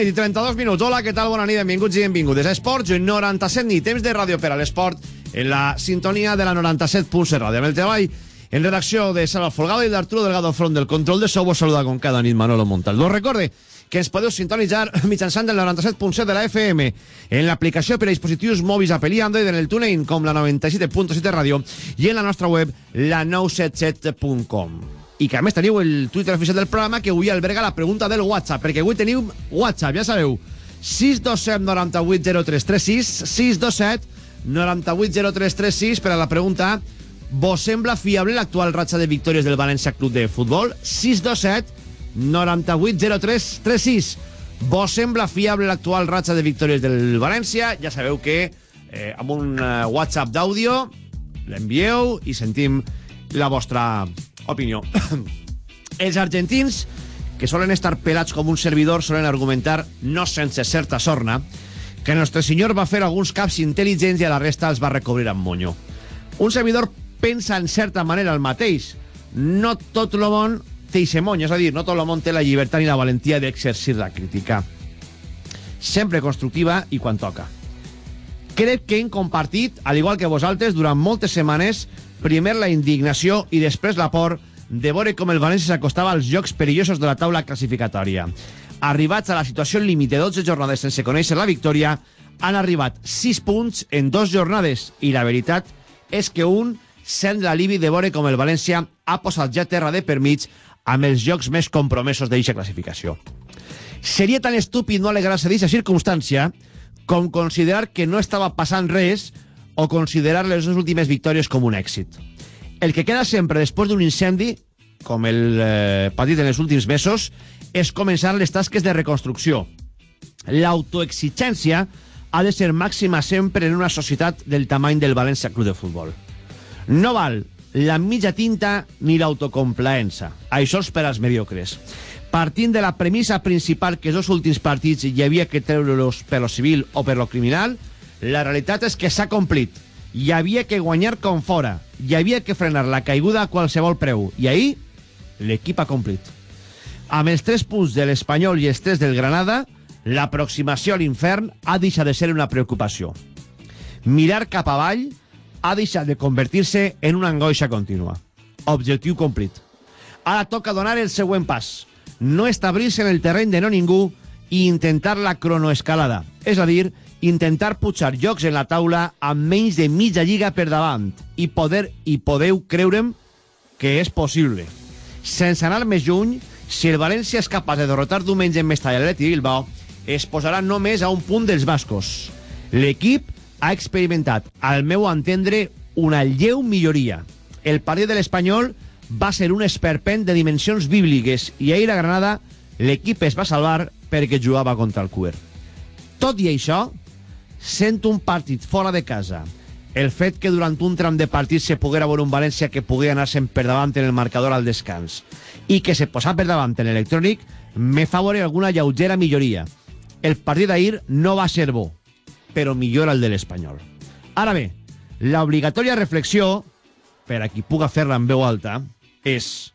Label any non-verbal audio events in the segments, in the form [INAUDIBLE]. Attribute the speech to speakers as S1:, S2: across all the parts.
S1: nit i 32 minuts. Hola, què tal? Bona nit, benvinguts i benvingudes a Esports 97 nit, temps de ràdio per a l'esport en la sintonia de la 97.7 ràdio. Amb el treball en redacció de Salva Folgado i d'Arturo Delgado Front del control de so, vos saluda com cada nit Manolo Montaldo. Recorde que ens podeu sintonitzar [LAUGHS] mitjançant el 97.7 de la FM en l'aplicació per a dispositius mòbils Apple i Android en el TuneIn com la 97.7 ràdio i en la nostra web la 977.com i que a més teniu el Twitter oficial del programa que avui alberga la pregunta del WhatsApp, perquè avui teniu WhatsApp, ja sabeu, 627 98 0336, 627 98 0336 per a la pregunta vos sembla fiable l'actual ratxa de victòries del València Club de Futbol? 627 98 0336 vos sembla fiable l'actual ratxa de victòries del València? Ja sabeu que eh, amb un eh, WhatsApp d'àudio l'envieu i sentim la vostra opinió. [CLEARS THROAT] Els argentins, que solen estar pelats com un servidor, solen argumentar, no sense certa sorna, que nostre senyor va fer alguns caps intel·ligents i a la resta els va recobrir amb monyo. Un servidor pensa en certa manera el mateix. No tot el món té ixe monyo, és a dir, no tot el món té la llibertat ni la valentia d'exercir la crítica. Sempre constructiva i quan toca. Crec que hem compartit, al igual que vosaltres, durant moltes setmanes, primer la indignació i després la por de veure com el València s'acostava als jocs perillosos de la taula classificatòria. Arribats a la situació límit de 12 jornades sense conèixer la victòria, han arribat 6 punts en dues jornades i la veritat és que un sent l'alivi de veure com el València ha posat ja terra de permig amb els jocs més compromesos d'eixa classificació. Seria tan estúpid no alegrar-se d'aquesta circumstància com considerar que no estava passant res o considerar les dues últimes victòries com un èxit. El que queda sempre després d'un incendi, com el eh, patit en els últims mesos, és començar les tasques de reconstrucció. L'autoexigència ha de ser màxima sempre en una societat del tamany del València Club de Futbol. No val la mitja tinta ni l'autocomplaença. Això és per als mediocres. Partint de la premissa principal que els dos últims partits hi havia que treure-los per lo civil o per lo criminal, la realitat és que s'ha complit. Hi havia que guanyar com fora. Hi havia que frenar la caiguda a qualsevol preu. I ahir, l'equip ha complit. Amb els 3 punts de l'Espanyol i els 3 del Granada, l'aproximació a l'infern ha deixat de ser una preocupació. Mirar cap avall ha deixat de convertir-se en una angoixa contínua. Objectiu complit. Ara toca donar el següent pas. No establir-se en el terreny de no ningú i intentar la cronoescalada. És a dir, intentar pujar jocs en la taula amb menys de mitja lliga per davant i poder i podeu creure'm que és possible. Sense anar més lluny, si el València és capaç de derrotar diumenge en Mestalla l'Atleti Bilbao, es posarà només a un punt dels bascos. L'equip ha experimentat, al meu entendre, una lleu milloria. El partit de l'Espanyol va ser un esperpent de dimensions bíbliques i ahir a Granada l'equip es va salvar perquè jugava contra el cuer. Tot i això, sent un partit fora de casa, el fet que durant un tram de partit se poguera veure un València que pogués anar-se'n per davant en el marcador al descans i que se posà per davant en l'electrònic, me fa veure alguna lleugera milloria. El partit d'ahir no va ser bo, però millora el de l'Espanyol. Ara bé, l'obligatòria reflexió, per a qui puga fer-la en veu alta, és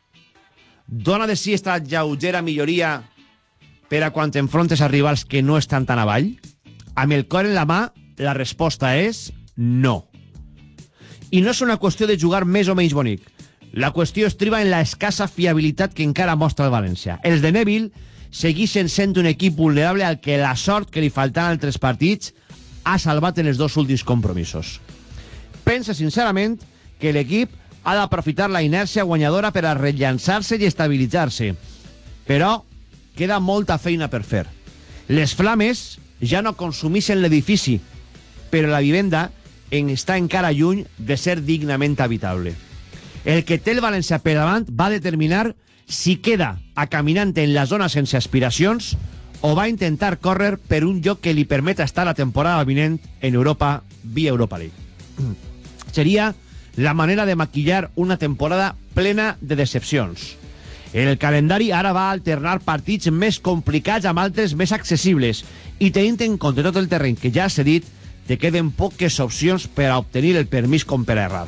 S1: dona de si esta lleugera milloria per a quan enfrontes a rivals que no estan tan avall? Amb el cor en la mà, la resposta és no. I no és una qüestió de jugar més o menys bonic. La qüestió estriba en la escassa fiabilitat que encara mostra el València. Els de Neville segueixen sent un equip vulnerable al que la sort que li faltaven altres partits ha salvat en els dos últims compromisos. Pensa sincerament que l'equip ha d'aprofitar la inèrcia guanyadora per a rellançar-se i estabilitzar-se. Però queda molta feina per fer. Les flames ja no consumeixen l'edifici, però la vivenda en està encara lluny de ser dignament habitable. El que té el València per davant va determinar si queda a caminant en la zona sense aspiracions o va intentar córrer per un lloc que li permeta estar la temporada vinent en Europa via Europa League. [CLEARS THROAT] Seria la manera de maquillar una temporada plena de decepcions. El calendari ara va alternar partits més complicats amb altres més accessibles i tenint en compte tot el terreny que ja s'ha dit, te queden poques opcions per a obtenir el permís com per a errar.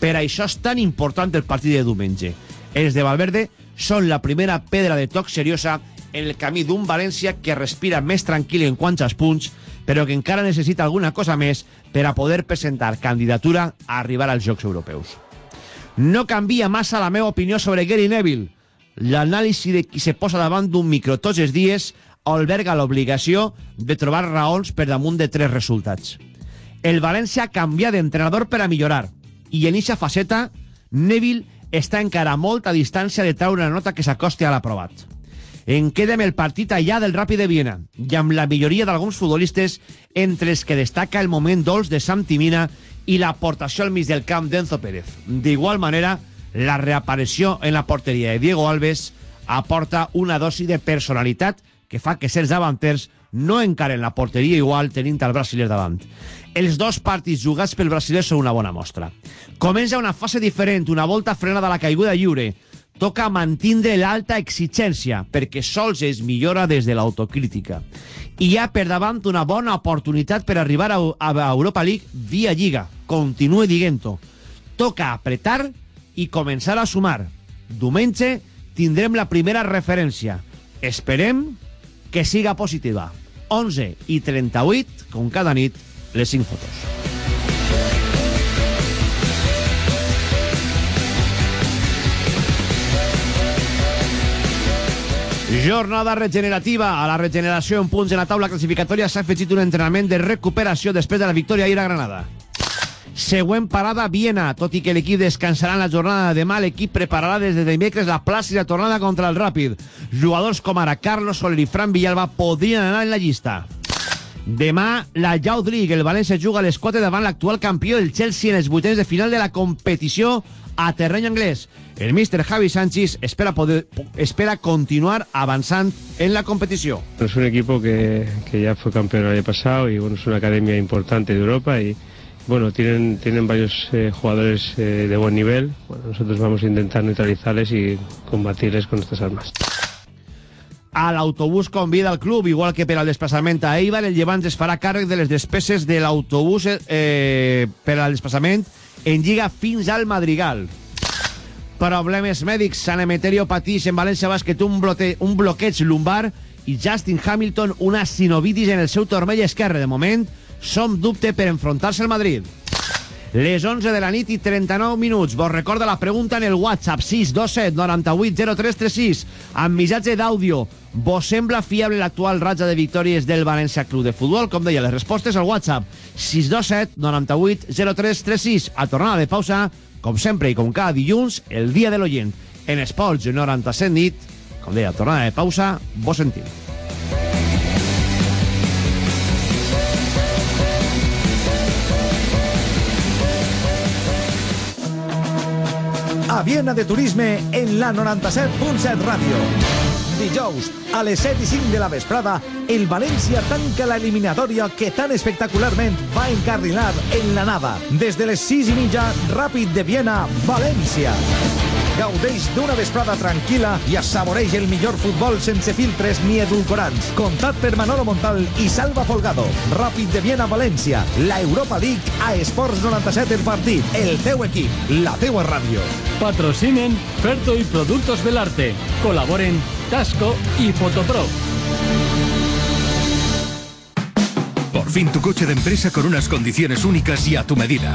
S1: Per això és tan important el partit de diumenge. Els de Valverde són la primera pedra de toc seriosa en el camí d'un València que respira més tranquil en quants punts, però que encara necessita alguna cosa més per a poder presentar candidatura a arribar als Jocs Europeus. No canvia massa la meva opinió sobre Gary Neville. L'anàlisi de qui se posa davant d'un micro tots els dies alberga l'obligació de trobar raons per damunt de tres resultats. El València canvia d'entrenador per a millorar i en eixa faceta Neville està encara a molta distància de treure una nota que s'acosti a l'aprovat. En queda amb el partit allà del Ràpid de Viena i amb la milloria d'alguns futbolistes entre els que destaca el moment dolç de Sam Timina i l'aportació al mig del camp d'Enzo Pérez. D'igual manera, la reaparició en la porteria de Diego Alves aporta una dosi de personalitat que fa que certs davanters no encaren la porteria igual tenint el brasiler davant. Els dos partits jugats pel brasiler són una bona mostra. Comença una fase diferent, una volta frenada a la caiguda lliure. Toca mantindre l'alta exigència, perquè sols es millora des de l'autocrítica. I hi ha per davant una bona oportunitat per arribar a, a Europa League via Lliga. Continue dient-ho. Toca apretar i començar a sumar. Diumenge tindrem la primera referència. Esperem que siga positiva. 11 i 38, com cada nit, les 5 fotos. Jornada regenerativa. A la regeneració en punts en la taula classificatòria s'ha afegit un entrenament de recuperació després de la victòria ahir a Granada. Següent parada, Viena. Tot i que l'equip descansarà en la jornada de demà, l'equip prepararà des de dimecres la plàcida tornada contra el Ràpid. Jugadors com ara Carlos Soler i Fran Villalba podrien anar en la llista. Demà, la Youth League. El València juga a les 4 davant l'actual campió del Chelsea en els vuitens de final de la competició a terreny anglès. El míster Javi Sánchez espera, poder, espera continuar avanzando en la competición.
S2: Es un equipo que, que ya fue campeón el año pasado y bueno, es una academia importante de Europa y bueno, tienen, tienen varios eh, jugadores eh, de buen nivel. Bueno, nosotros vamos a intentar neutralizarles y combatirles con nuestras armas.
S1: A l'autobús convida al club, igual que per al desplaçament a Eibar, el Llevant es farà càrrec de les despeses de l'autobús eh, per al desplaçament en Lliga fins al Madrigal. Problemes mèdics. San Emeterio patix en València Bàsquet un, blote, un bloqueig lumbar i Justin Hamilton una sinovitis en el seu turmell esquerre. De moment, som dubte per enfrontar-se al Madrid. Les 11 de la nit i 39 minuts. Vos recorda la pregunta en el WhatsApp 627 98 0336 amb missatge d'àudio. Vos sembla fiable l'actual ratja de victòries del València Club de Futbol? Com deia, les respostes al WhatsApp 627 98 0336. A tornada de pausa, com sempre i com cada dilluns, el dia de l'oient. En Esports 97 nit, com deia, tornada de pausa, vos sentim.
S3: A Viena de Turisme en la 97.7 Ràdio. Dijous, a les 7 i 5 de la vesprada, el València tanca la eliminatòria que tan espectacularment va encarrilar en la nada. Des de les 6 i mitja, Ràpid de Viena, València. Gaudeix d'una vesprada tranquil·la i assaboreix el millor futbol sense filtres ni edulcorants. Contat per Manolo Montal i Salva Folgado. Ràpid de Viena, València. La Europa League a Esports 97 el partit. El teu equip, la teua ràdio.
S4: Patrocinen Ferto y Productos del Arte. Colaboren Tasco y Fotopro.
S5: Por fin tu coche de empresa con unas condiciones únicas y a tu medida.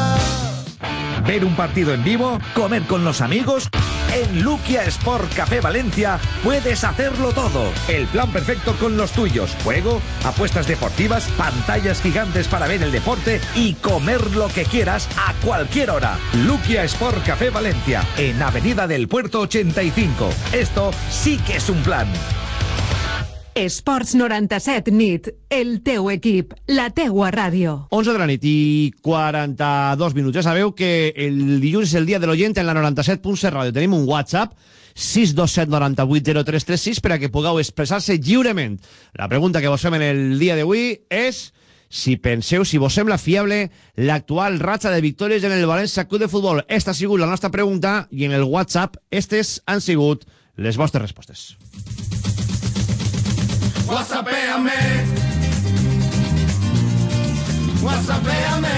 S3: Ver un partido en vivo, comer con los amigos. En Luquia Sport Café Valencia puedes hacerlo todo. El plan perfecto con los tuyos. Juego, apuestas deportivas, pantallas gigantes para ver el deporte y comer lo que quieras a cualquier hora. Luquia Sport Café Valencia, en Avenida del Puerto 85. Esto sí que es un plan.
S6: Esports 97 nit, el teu equip, la teua ràdio.
S1: 11 de la nit i 42 minuts. Ja sabeu que el dilluns és el dia de l'oient en la 97.7 ràdio. Tenim un WhatsApp 627 98 0336 per a que pugueu expressar-se lliurement. La pregunta que vos fem en el dia d'avui és si penseu, si vos sembla fiable l'actual ratxa de victòries en el València Club de Futbol. Esta ha sigut la nostra pregunta i en el WhatsApp estes han sigut les vostres respostes.
S7: Whatsappéame. Whatsappéame.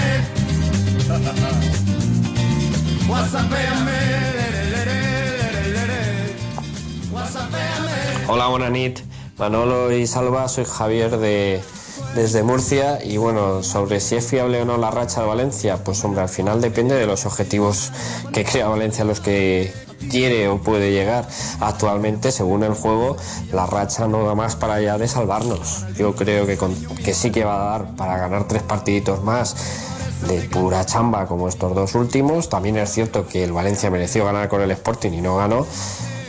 S7: Whatsappéame.
S8: Hola, buena. Manolo y Salva, soy Javier de, desde Murcia y bueno, sobre si es fiable o no la racha de Valencia, pues hombre, al final depende de los objetivos que crea Valencia, los que quiere o puede llegar. Actualmente, según el juego, la racha no da más para allá de salvarnos. Yo creo que, que sí que va a dar para ganar tres partiditos más de pura chamba como estos dos últimos. También es cierto que el Valencia mereció ganar con el Sporting y no ganó,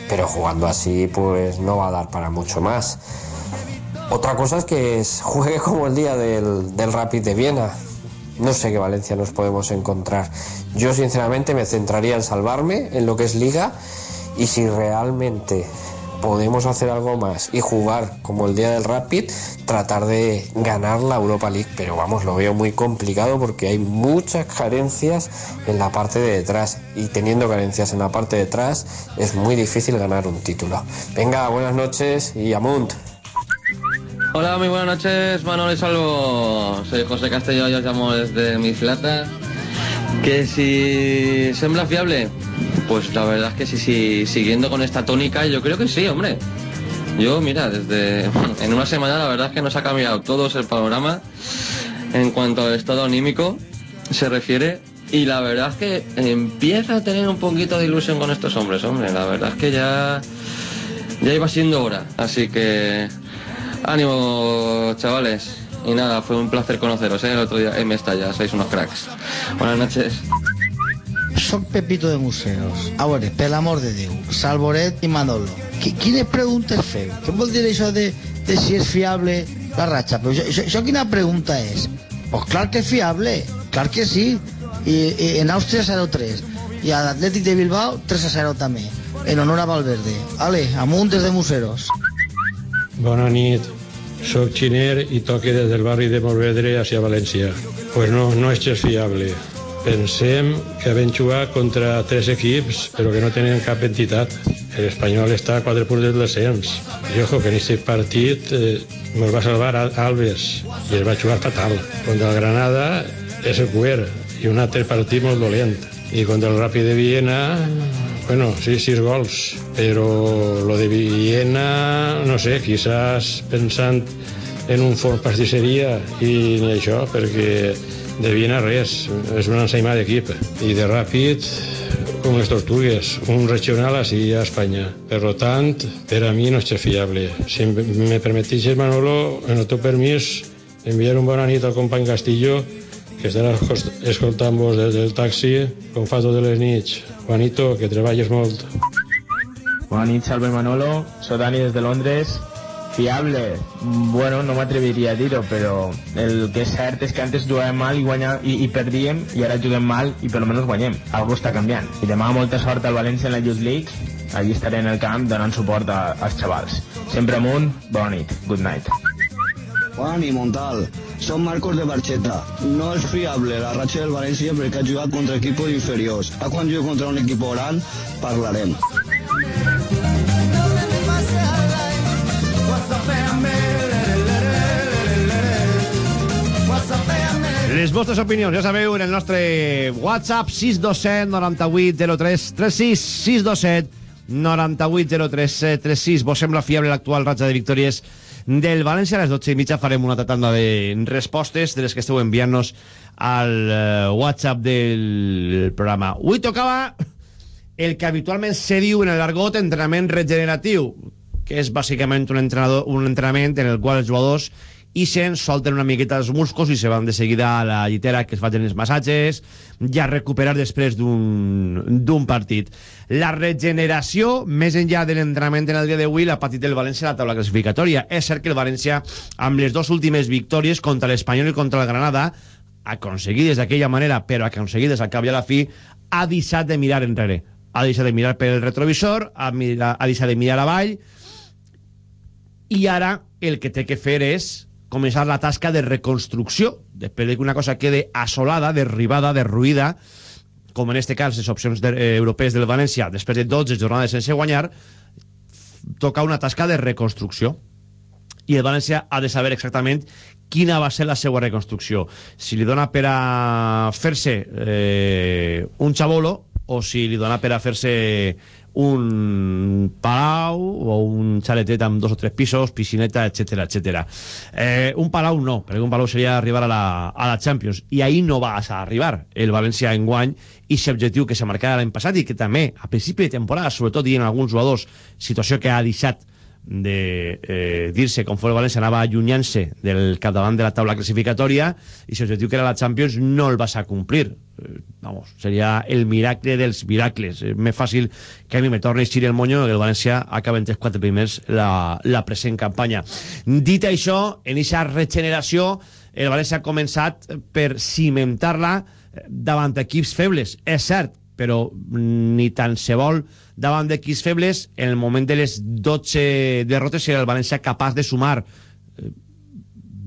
S8: pero jugando así pues no va a dar para mucho más. Otra cosa es que [LAUGHS] juegue como el día del, del Rapid de Viena. No sé qué Valencia nos podemos encontrar. Yo sinceramente me centraría en salvarme en lo que es liga y si realmente podemos hacer algo más y jugar como el día del Rapid, tratar de ganar la Europa League. Pero vamos, lo veo muy complicado porque hay muchas carencias en la parte de detrás y teniendo carencias en la parte de atrás es muy difícil ganar un título. Venga, buenas noches y Amunt.
S9: Hola, muy buenas noches, Manuel y Salvo. Soy José Castelló y os llamo desde mi flata. Que si sembla fiable, pues la verdad es que sí, sí, siguiendo con esta tónica, yo creo que sí, hombre. Yo, mira, desde [LAUGHS] en una semana la verdad es que nos ha cambiado todo el panorama en cuanto al estado anímico se refiere. Y la verdad es que empieza a tener un poquito de ilusión con estos hombres, hombre. La verdad es que ya, ya iba siendo hora. Así que ánimo, chavales. Y nada, fue un placer conoceros, ¿eh? El otro día en Mestalla, sois unos cracks. Buenas noches.
S10: Soc Pepito de Museos. A veure, per l'amor de Déu, Salvoret i Manolo. Qui, quines preguntes feu? Què vol dir això de, de si és fiable la ratxa? Però això, això, això quina pregunta és? Pues clar que és fiable, clar que sí. I en Àustria 0-3. I a l'Atlètic de Bilbao 3-0 també. En honor a Valverde. Ale, amunt des de Museros.
S2: Bona nit. Soc xiner i toque des del barri de Morvedre hacia València. Pues no, no és gens fiable. Pensem que vam jugar contra tres equips, però que no tenen cap entitat. El Espanyol està a quatre punts del descens. I ojo, que en aquest partit eh, va salvar Al- Alves i es va jugar fatal. Contra el Granada és el cuer i un altre partit molt dolent. I contra el Ràpid de Viena
S11: bueno, sí, sis gols, però lo de Viena, no sé, quizás pensant en un forn pastisseria i ni això, perquè de Viena res, és un ensenyament d'equip. I de ràpid, com les tortugues, un regional així a Espanya. Per tant, per a mi no és fiable. Si me permetixes, Manolo, en el teu permís, enviar un bona nit al company Castillo, que estarà escoltant-vos des del taxi, com fa totes les nits. Juanito, que treballes molt.
S12: Bona nit, Salve Manolo. Soy Dani desde Londres. Fiable, bueno, no m'atreviria a dir-ho, però el que és cert és que antes jugàvem mal i, guanyà, i, i perdíem, i ara juguem mal i per almenys guanyem. Algo està canviant. I demà molta sort al València en la Youth League. Allí estaré en el camp donant suport a, als xavals. Sempre amunt, bona nit, good night.
S13: Juan i Montal, som Marcos de Barxeta. No és fiable la ratxa del València perquè ha jugat contra equipos inferiors. A quan jugui contra un equip gran, parlarem.
S1: Les vostres opinions, ja sabeu, en el nostre WhatsApp 627 98 03 36 627 98 03 36 Vos sembla fiable l'actual ratxa de victòries del València? A les 12 i mitja farem una tanda de respostes de les que esteu enviant-nos al uh, WhatsApp del programa. Avui tocava el que habitualment se diu en el argot entrenament regeneratiu, que és bàsicament un, entrenador, un entrenament en el qual els jugadors ixen, solten una miqueta els musclos i se van de seguida a la llitera que es facin els massatges i a recuperar després d'un partit. La regeneració, més enllà de l'entrenament en el dia d'avui, l'ha patit el València a la taula classificatòria. És cert que el València, amb les dues últimes victòries contra l'Espanyol i contra el Granada, aconseguides d'aquella manera, però aconseguides al cap i a la fi, ha deixat de mirar enrere. Ha deixat de mirar per el retrovisor, ha, mirar, ha deixat de mirar avall, i ara el que té que fer és començar la tasca de reconstrucció, després de que una cosa quede assolada, derribada, derruïda, com en este cas les opcions de, eh, europees del València, després de 12 jornades sense guanyar, toca una tasca de reconstrucció. I el València ha de saber exactament quina va ser la seva reconstrucció. Si li dona per a fer-se eh, un xabolo o si li dona per a fer-se un palau o un xaletet amb dos o tres pisos, piscineta, etc etc. Eh, un palau no, perquè un palau seria arribar a la, a la Champions, i ahí no vas a arribar el València en guany i aquest objectiu que s'ha marcat l'any passat i que també a principi de temporada, sobretot dient alguns jugadors, situació que ha deixat de eh, dir-se com fos el València anava allunyant-se del capdavant de la taula classificatòria i l'objectiu que era la Champions no el vas a complir. Eh, vamos, seria el miracle dels miracles. És més fàcil que a mi me torni a el monyo que el València acaba els quatre primers la, la present campanya. Dit això, en aquesta regeneració el València ha començat per cimentar-la davant equips febles, és cert però ni tan se vol davant d'equips febles en el moment de les 12 derrotes era el València capaç de sumar eh,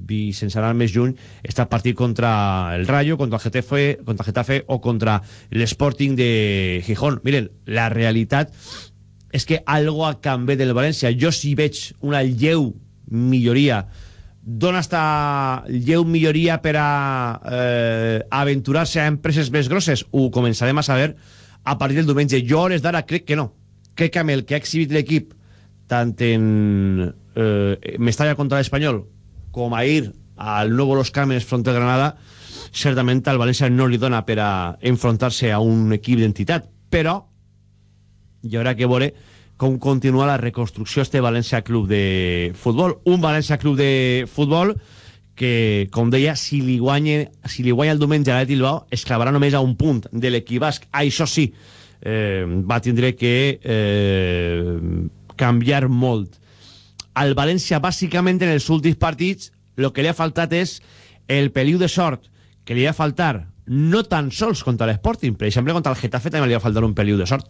S1: i sense anar més lluny està partit contra el Rayo, contra el Getafe, contra el Getafe o contra l'Sporting de Gijón. Miren, la realitat és que algo ha canviat del València. Jo sí veig una lleu milloria d'on està lleu milloria per a eh, aventurar-se a empreses més grosses? Ho començarem a saber a partir del diumenge. Jo, hores d'ara, crec que no. Crec que amb el que ha exhibit l'equip, tant en eh, Mestalla contra l'Espanyol, com ahir al Nuevo Los Cármenes front al Granada, certament al València no li dona per a enfrontar-se a un equip d'entitat. Però hi haurà que veure com continua la reconstrucció este València Club de Futbol. Un València Club de Futbol com deia, si li guanya, si li guanya el diumenge a l'Atleti Bilbao, es clavarà només a un punt de l'equip basc. Això sí, eh, va tindre que eh, canviar molt. Al València, bàsicament, en els últims partits, el que li ha faltat és el peliu de sort que li ha faltar no tan sols contra l'Sporting, per exemple, contra el Getafe també li ha faltat un peliu de sort.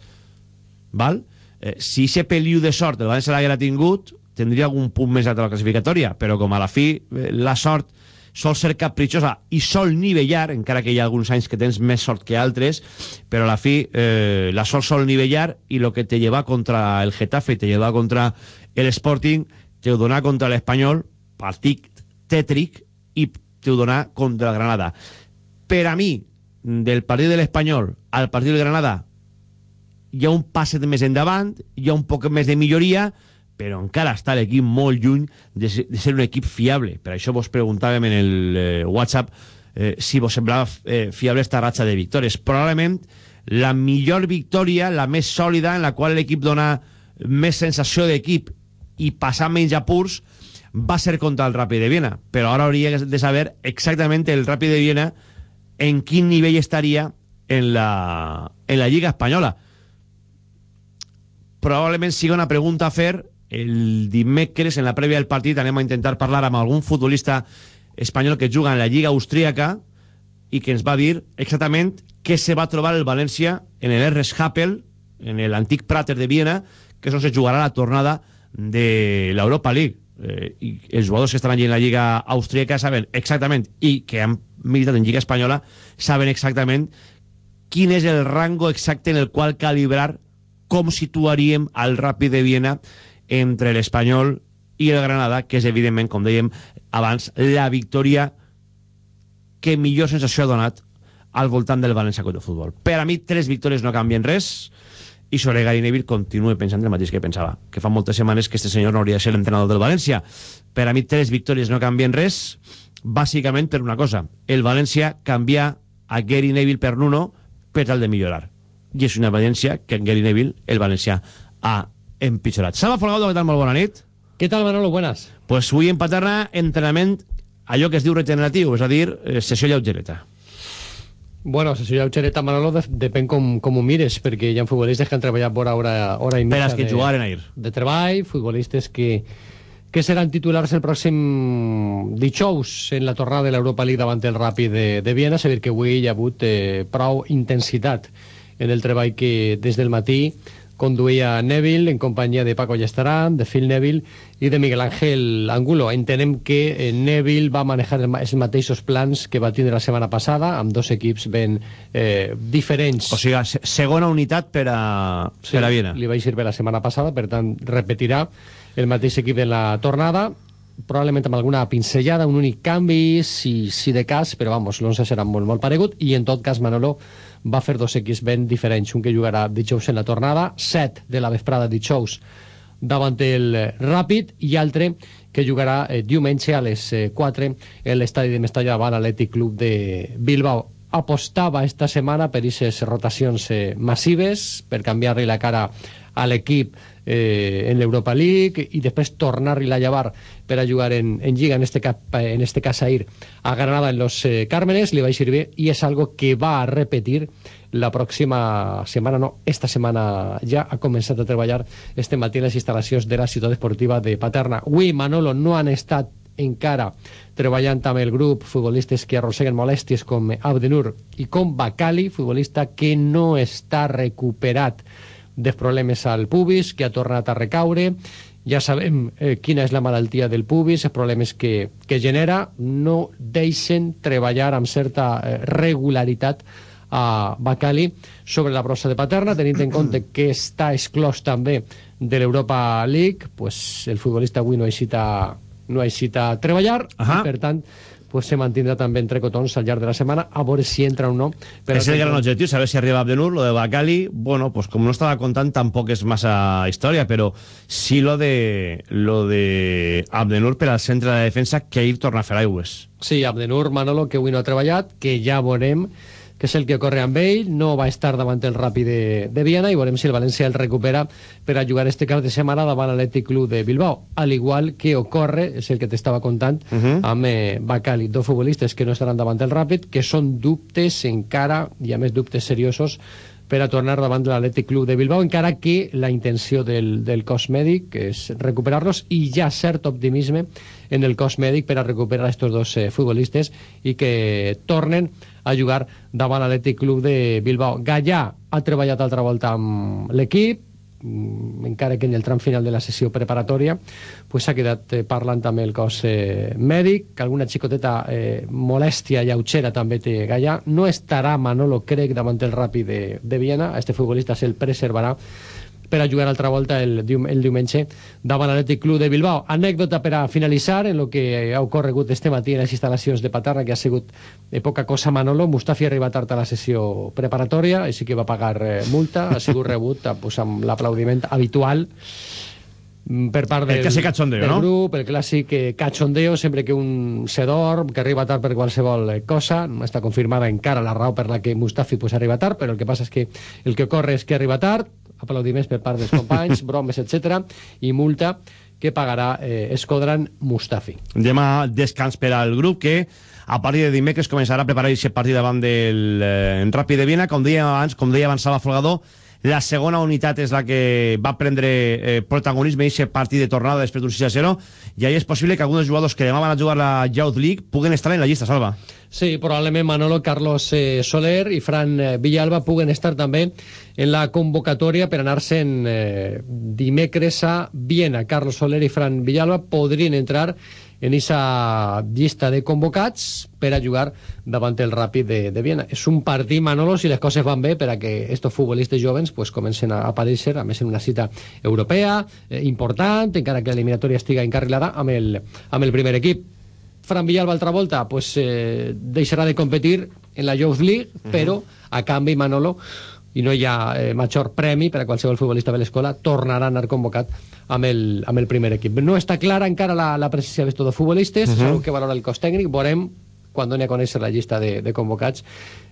S1: Val? Eh, si aquest peliu de sort el València l'haguera tingut, tindria algun punt més alta la classificatòria, però com a la fi eh, la sort sol ser capritxosa i sol nivellar, encara que hi ha alguns anys que tens més sort que altres, però a la fi eh, la sort sol nivellar i el que te lleva contra el Getafe, te lleva contra el Sporting, te ho dona contra l'Espanyol, partit tètric, i te ho dona contra el Granada. Per a mi, del partit de l'Espanyol al partit del Granada, hi ha un passet més endavant, hi ha un poc més de milloria, però encara està l'equip molt lluny de ser, de ser un equip fiable. Per això vos preguntàvem en el eh, WhatsApp eh, si vos semblava eh, fiable esta ratxa de victòries. Probablement la millor victòria, la més sòlida, en la qual l'equip dona més sensació d'equip i passar menys apurs, va ser contra el Ràpid de Viena. Però ara hauria de saber exactament el Ràpid de Viena en quin nivell estaria en la, en la Lliga Espanyola. Probablement siga una pregunta a fer el dimecres, en la prèvia del partit, anem a intentar parlar amb algun futbolista espanyol que juga en la Lliga Austríaca i que ens va dir exactament què se va trobar el València en el RS Happel, en l'antic Prater de Viena, que és on se jugarà la tornada de l'Europa League. Eh, I els jugadors que estan allí en la Lliga Austríaca saben exactament, i que han militat en Lliga Espanyola, saben exactament quin és el rango exacte en el qual calibrar com situaríem al Ràpid de Viena entre l'Espanyol i el Granada, que és evidentment, com dèiem abans, la victòria que millor sensació ha donat al voltant del València Club de Futbol. Per a mi, tres victòries no canvien res i sobre Gary Neville continuo pensant el mateix que pensava, que fa moltes setmanes que este senyor no hauria de ser l'entrenador del València. Per a mi, tres victòries no canvien res, bàsicament per una cosa. El València canvia a Gary Neville per Nuno per tal de millorar. I és una evidència que en Gary Neville el València ha empitjorat. Salva Folgado, què tal? Molt bona nit.
S14: Què tal, Manolo? Buenas.
S1: Pues avui en Paterna, entrenament, allò que es diu regeneratiu, és a dir, eh, sessió lleugereta.
S14: Bueno, sessió lleugereta, Manolo, de, depèn com, com ho mires, perquè hi ha futbolistes que han treballat vora hora, hora i mitja
S1: Per als que
S14: de,
S1: jugaren ahir.
S14: de treball, futbolistes que, que seran titulars el pròxim dijous en la tornada de l'Europa League davant el Ràpid de, de Viena, saber que avui hi ha hagut eh, prou intensitat en el treball que des del matí conduïa Neville en companyia de Paco Llestarán, de Phil Neville i de Miguel Ángel Angulo. Entenem que eh, Neville va manejar el ma- els mateixos plans que va tindre la setmana passada, amb dos equips ben eh, diferents.
S1: O sigui, se- segona unitat per a,
S14: Sí,
S1: per a Viena.
S14: li vaig servir la setmana passada, per tant, repetirà el mateix equip en la tornada, probablement amb alguna pinzellada, un únic canvi, si, si de cas, però vamos, l'11 serà molt, molt paregut, i en tot cas Manolo va fer dos equips ben diferents, un que jugarà dijous en la tornada, 7 de la vesprada dijous davant el Ràpid, i altre que jugarà eh, diumenge a les eh, 4 en l'estadi de Mestalla davant l'Atlètic Club de Bilbao apostava esta setmana per aquestes rotacions eh, massives, per canviar-li la cara a l'equip eh, en l'Europa League i després tornar-li a llevar per a jugar en, en Lliga, en este, cap, eh, en este cas a ir a Granada en los eh, Cármenes, li va servir i és algo que va a repetir la pròxima setmana, no, esta setmana ja ha començat a treballar este matí en les instal·lacions de la ciutat esportiva de Paterna. Avui, Manolo, no han estat encara treballant amb el grup futbolistes que arrosseguen molèsties com Abdenur i com Bacali, futbolista que no està recuperat dels problemes al pubis, que ha tornat a recaure. Ja sabem eh, quina és la malaltia del pubis, els problemes que, que genera. No deixen treballar amb certa eh, regularitat a Bacali sobre la brossa de Paterna, tenint en compte [CLEARS THROAT] que està exclòs també de l'Europa League, pues el futbolista avui no ha eixit a, no ha eixit a treballar,
S1: Ahà.
S14: i per tant pues, se mantindrà també entre cotons al llarg de la setmana, a veure si entra o no.
S1: Però és el gran objectiu, saber si arriba Abdenur, lo de Bacali, bueno, pues como no estaba contant tampoc és massa història, però sí lo de, lo de Abdenur per al centre de la defensa que ahir torna a fer aigües.
S14: Sí, Abdenur Manolo, que avui no ha treballat, que ja veurem que és el que corre amb ell, no va estar davant el Ràpid de, de Viena i veurem si el València el recupera per a jugar este cap de setmana davant l'Atlètic Club de Bilbao, al igual que ocorre, és el que t'estava contant, uh -huh. amb eh, Bacali, dos futbolistes que no estaran davant el Ràpid, que són dubtes encara, i a més dubtes seriosos, per a tornar davant de l'Atlètic Club de Bilbao, encara que la intenció del, del cos mèdic és recuperar-los i ha cert optimisme en el cos mèdic per a recuperar estos dos eh, futbolistes i que tornen a jugar davant l'Atlètic Club de Bilbao. Gallà ha treballat altra volta amb l'equip, mm, encara que en el tram final de la sessió preparatòria pues quedat eh, parlant amb el cos eh, mèdic, que alguna xicoteta eh, molèstia lleugera també té Gallà. No estarà Manolo, crec, davant el ràpid de, de Viena, este futbolista se'l preservarà per a jugar altra volta el, el diumenge davant l'Atlètic Club de Bilbao. Anècdota per a finalitzar en el que ha ocorregut este matí en les instal·lacions de Patarra, que ha sigut de poca cosa Manolo. Mustafi ha arribat tard a la sessió preparatòria, així que va pagar eh, multa, ha sigut rebut pues, amb l'aplaudiment habitual mm, per part del,
S1: El clàssic cachondeo,
S14: del
S1: no?
S14: grup, el clàssic eh, cachondeo, sempre que un se dorm, que arriba tard per qualsevol eh, cosa, no està confirmada encara la raó per la que Mustafi pues, arriba tard, però el que passa és que el que ocorre és que arriba tard, aplaudiments per part dels companys, [LAUGHS] bromes, etc i multa que pagarà eh, Escodran Mustafi.
S1: Demà descans per al grup que a partir de dimecres començarà a preparar aquest partit davant del eh, Ràpid de Viena. Com deia abans, com deia abans Salva Folgador, la segona unitat és la que va prendre eh, protagonisme aquest partit de tornada després d'un 6 a 0 i ahí és possible que alguns jugadors que demà van a jugar la Youth League puguen estar en la llista, Salva.
S14: Sí, probablement Manolo, Carlos eh, Soler i Fran eh, Villalba puguen estar també en la convocatòria per anar-se'n eh, dimecres a Viena. Carlos Soler i Fran Villalba podrien entrar en aquesta llista de convocats per a jugar davant el Ràpid de, de Viena. És un partit, Manolo, si les coses van bé, per a que estos futbolistes jovens pues, comencen a aparèixer, a més en una cita europea eh, important, encara que l'eliminatòria estiga encarrilada amb el, amb el primer equip. Fran Villalba altra volta pues, eh, deixarà de competir en la Youth League, uh -huh. però a canvi Manolo i no hi ha eh, major premi per a qualsevol futbolista de l'escola, tornarà a anar convocat amb el, amb el primer equip. No està clara encara la, la presència d'estos dos futbolistes, uh
S1: Mhm.
S14: -huh. segur que valora el cos tècnic, veurem quan doni a conèixer la llista de, de convocats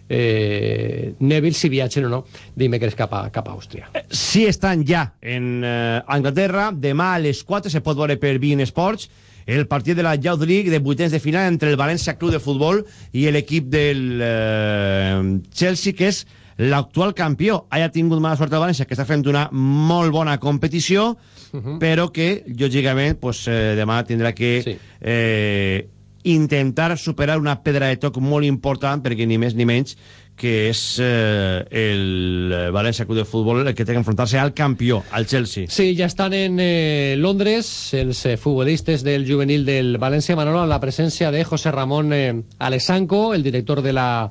S14: eh, Neville si viatgen o no dimecres cap a, cap a Àustria.
S1: Si estan ja en eh, Anglaterra, demà a les 4 se pot veure per Bein Sports el partit de la Youth League de vuitens de final entre el València Club de Futbol i l'equip del eh, Chelsea, que és l'actual campió. Ha tingut mala sort el València, que està fent una molt bona competició, uh -huh. però que, lògicament, pues, eh, demà tindrà que sí. eh, intentar superar una pedra de toc molt important, perquè ni més ni menys que és eh, el València Club de Futbol el que té que enfrontar-se al campió, al Chelsea.
S14: Sí, ja estan en eh, Londres els eh, futbolistes del juvenil del València Manolo amb la presència de José Ramón eh, Alessanco, el director de la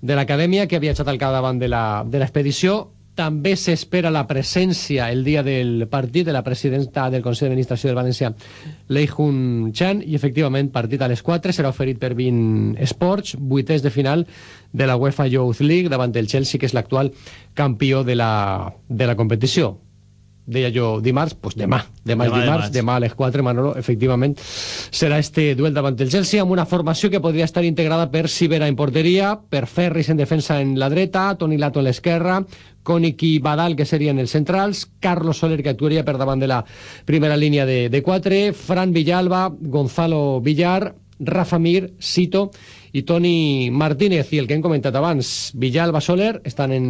S14: de l'acadèmia que ha viatjat al capdavant de l'expedició. També s'espera la presència el dia del partit de la presidenta del Consell d'Administració del València, Lei Jun Chan, i efectivament partit a les 4 serà oferit per 20 Sports, vuitès de final de la UEFA Youth League davant del Chelsea, que és l'actual campió de la, de la competició deia jo dimarts, doncs demà, demà, demà és dimarts, demà. a les 4, Manolo, efectivament, serà este duel davant el Chelsea amb una formació que podria estar integrada per Sibera en porteria, per Ferris en defensa en la dreta, Toni Lato en l'esquerra, Cònic i Badal, que serien els centrals, Carlos Soler, que actuaria per davant de la primera línia de, de 4, Fran Villalba, Gonzalo Villar, Rafa Mir, Sito i Toni Martínez. I el que hem comentat abans, Villalba Soler, estan en,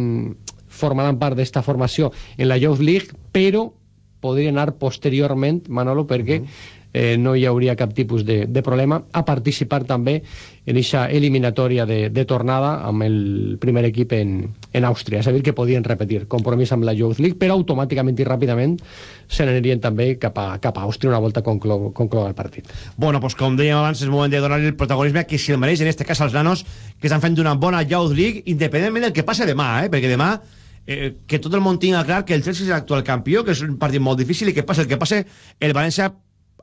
S14: formaran part d'esta formació en la Youth League, però podria anar posteriorment, Manolo, perquè eh, no hi hauria cap tipus de, de problema a participar també en aquesta eliminatòria de, de tornada amb el primer equip en, en Àustria. És a dir, que podien repetir compromís amb la Youth League, però automàticament i ràpidament se n'anirien també cap a, cap a Àustria una volta conclou, conclou el partit.
S1: Bueno, pues com dèiem abans, és moment de donar el protagonisme que si el mereix, en este cas als nanos, que estan fent una bona Youth League, independentment del que passe demà, eh? perquè demà eh, que tot el món tinga clar que el Chelsea és l'actual campió, que és un partit molt difícil i que passa el que passe, el València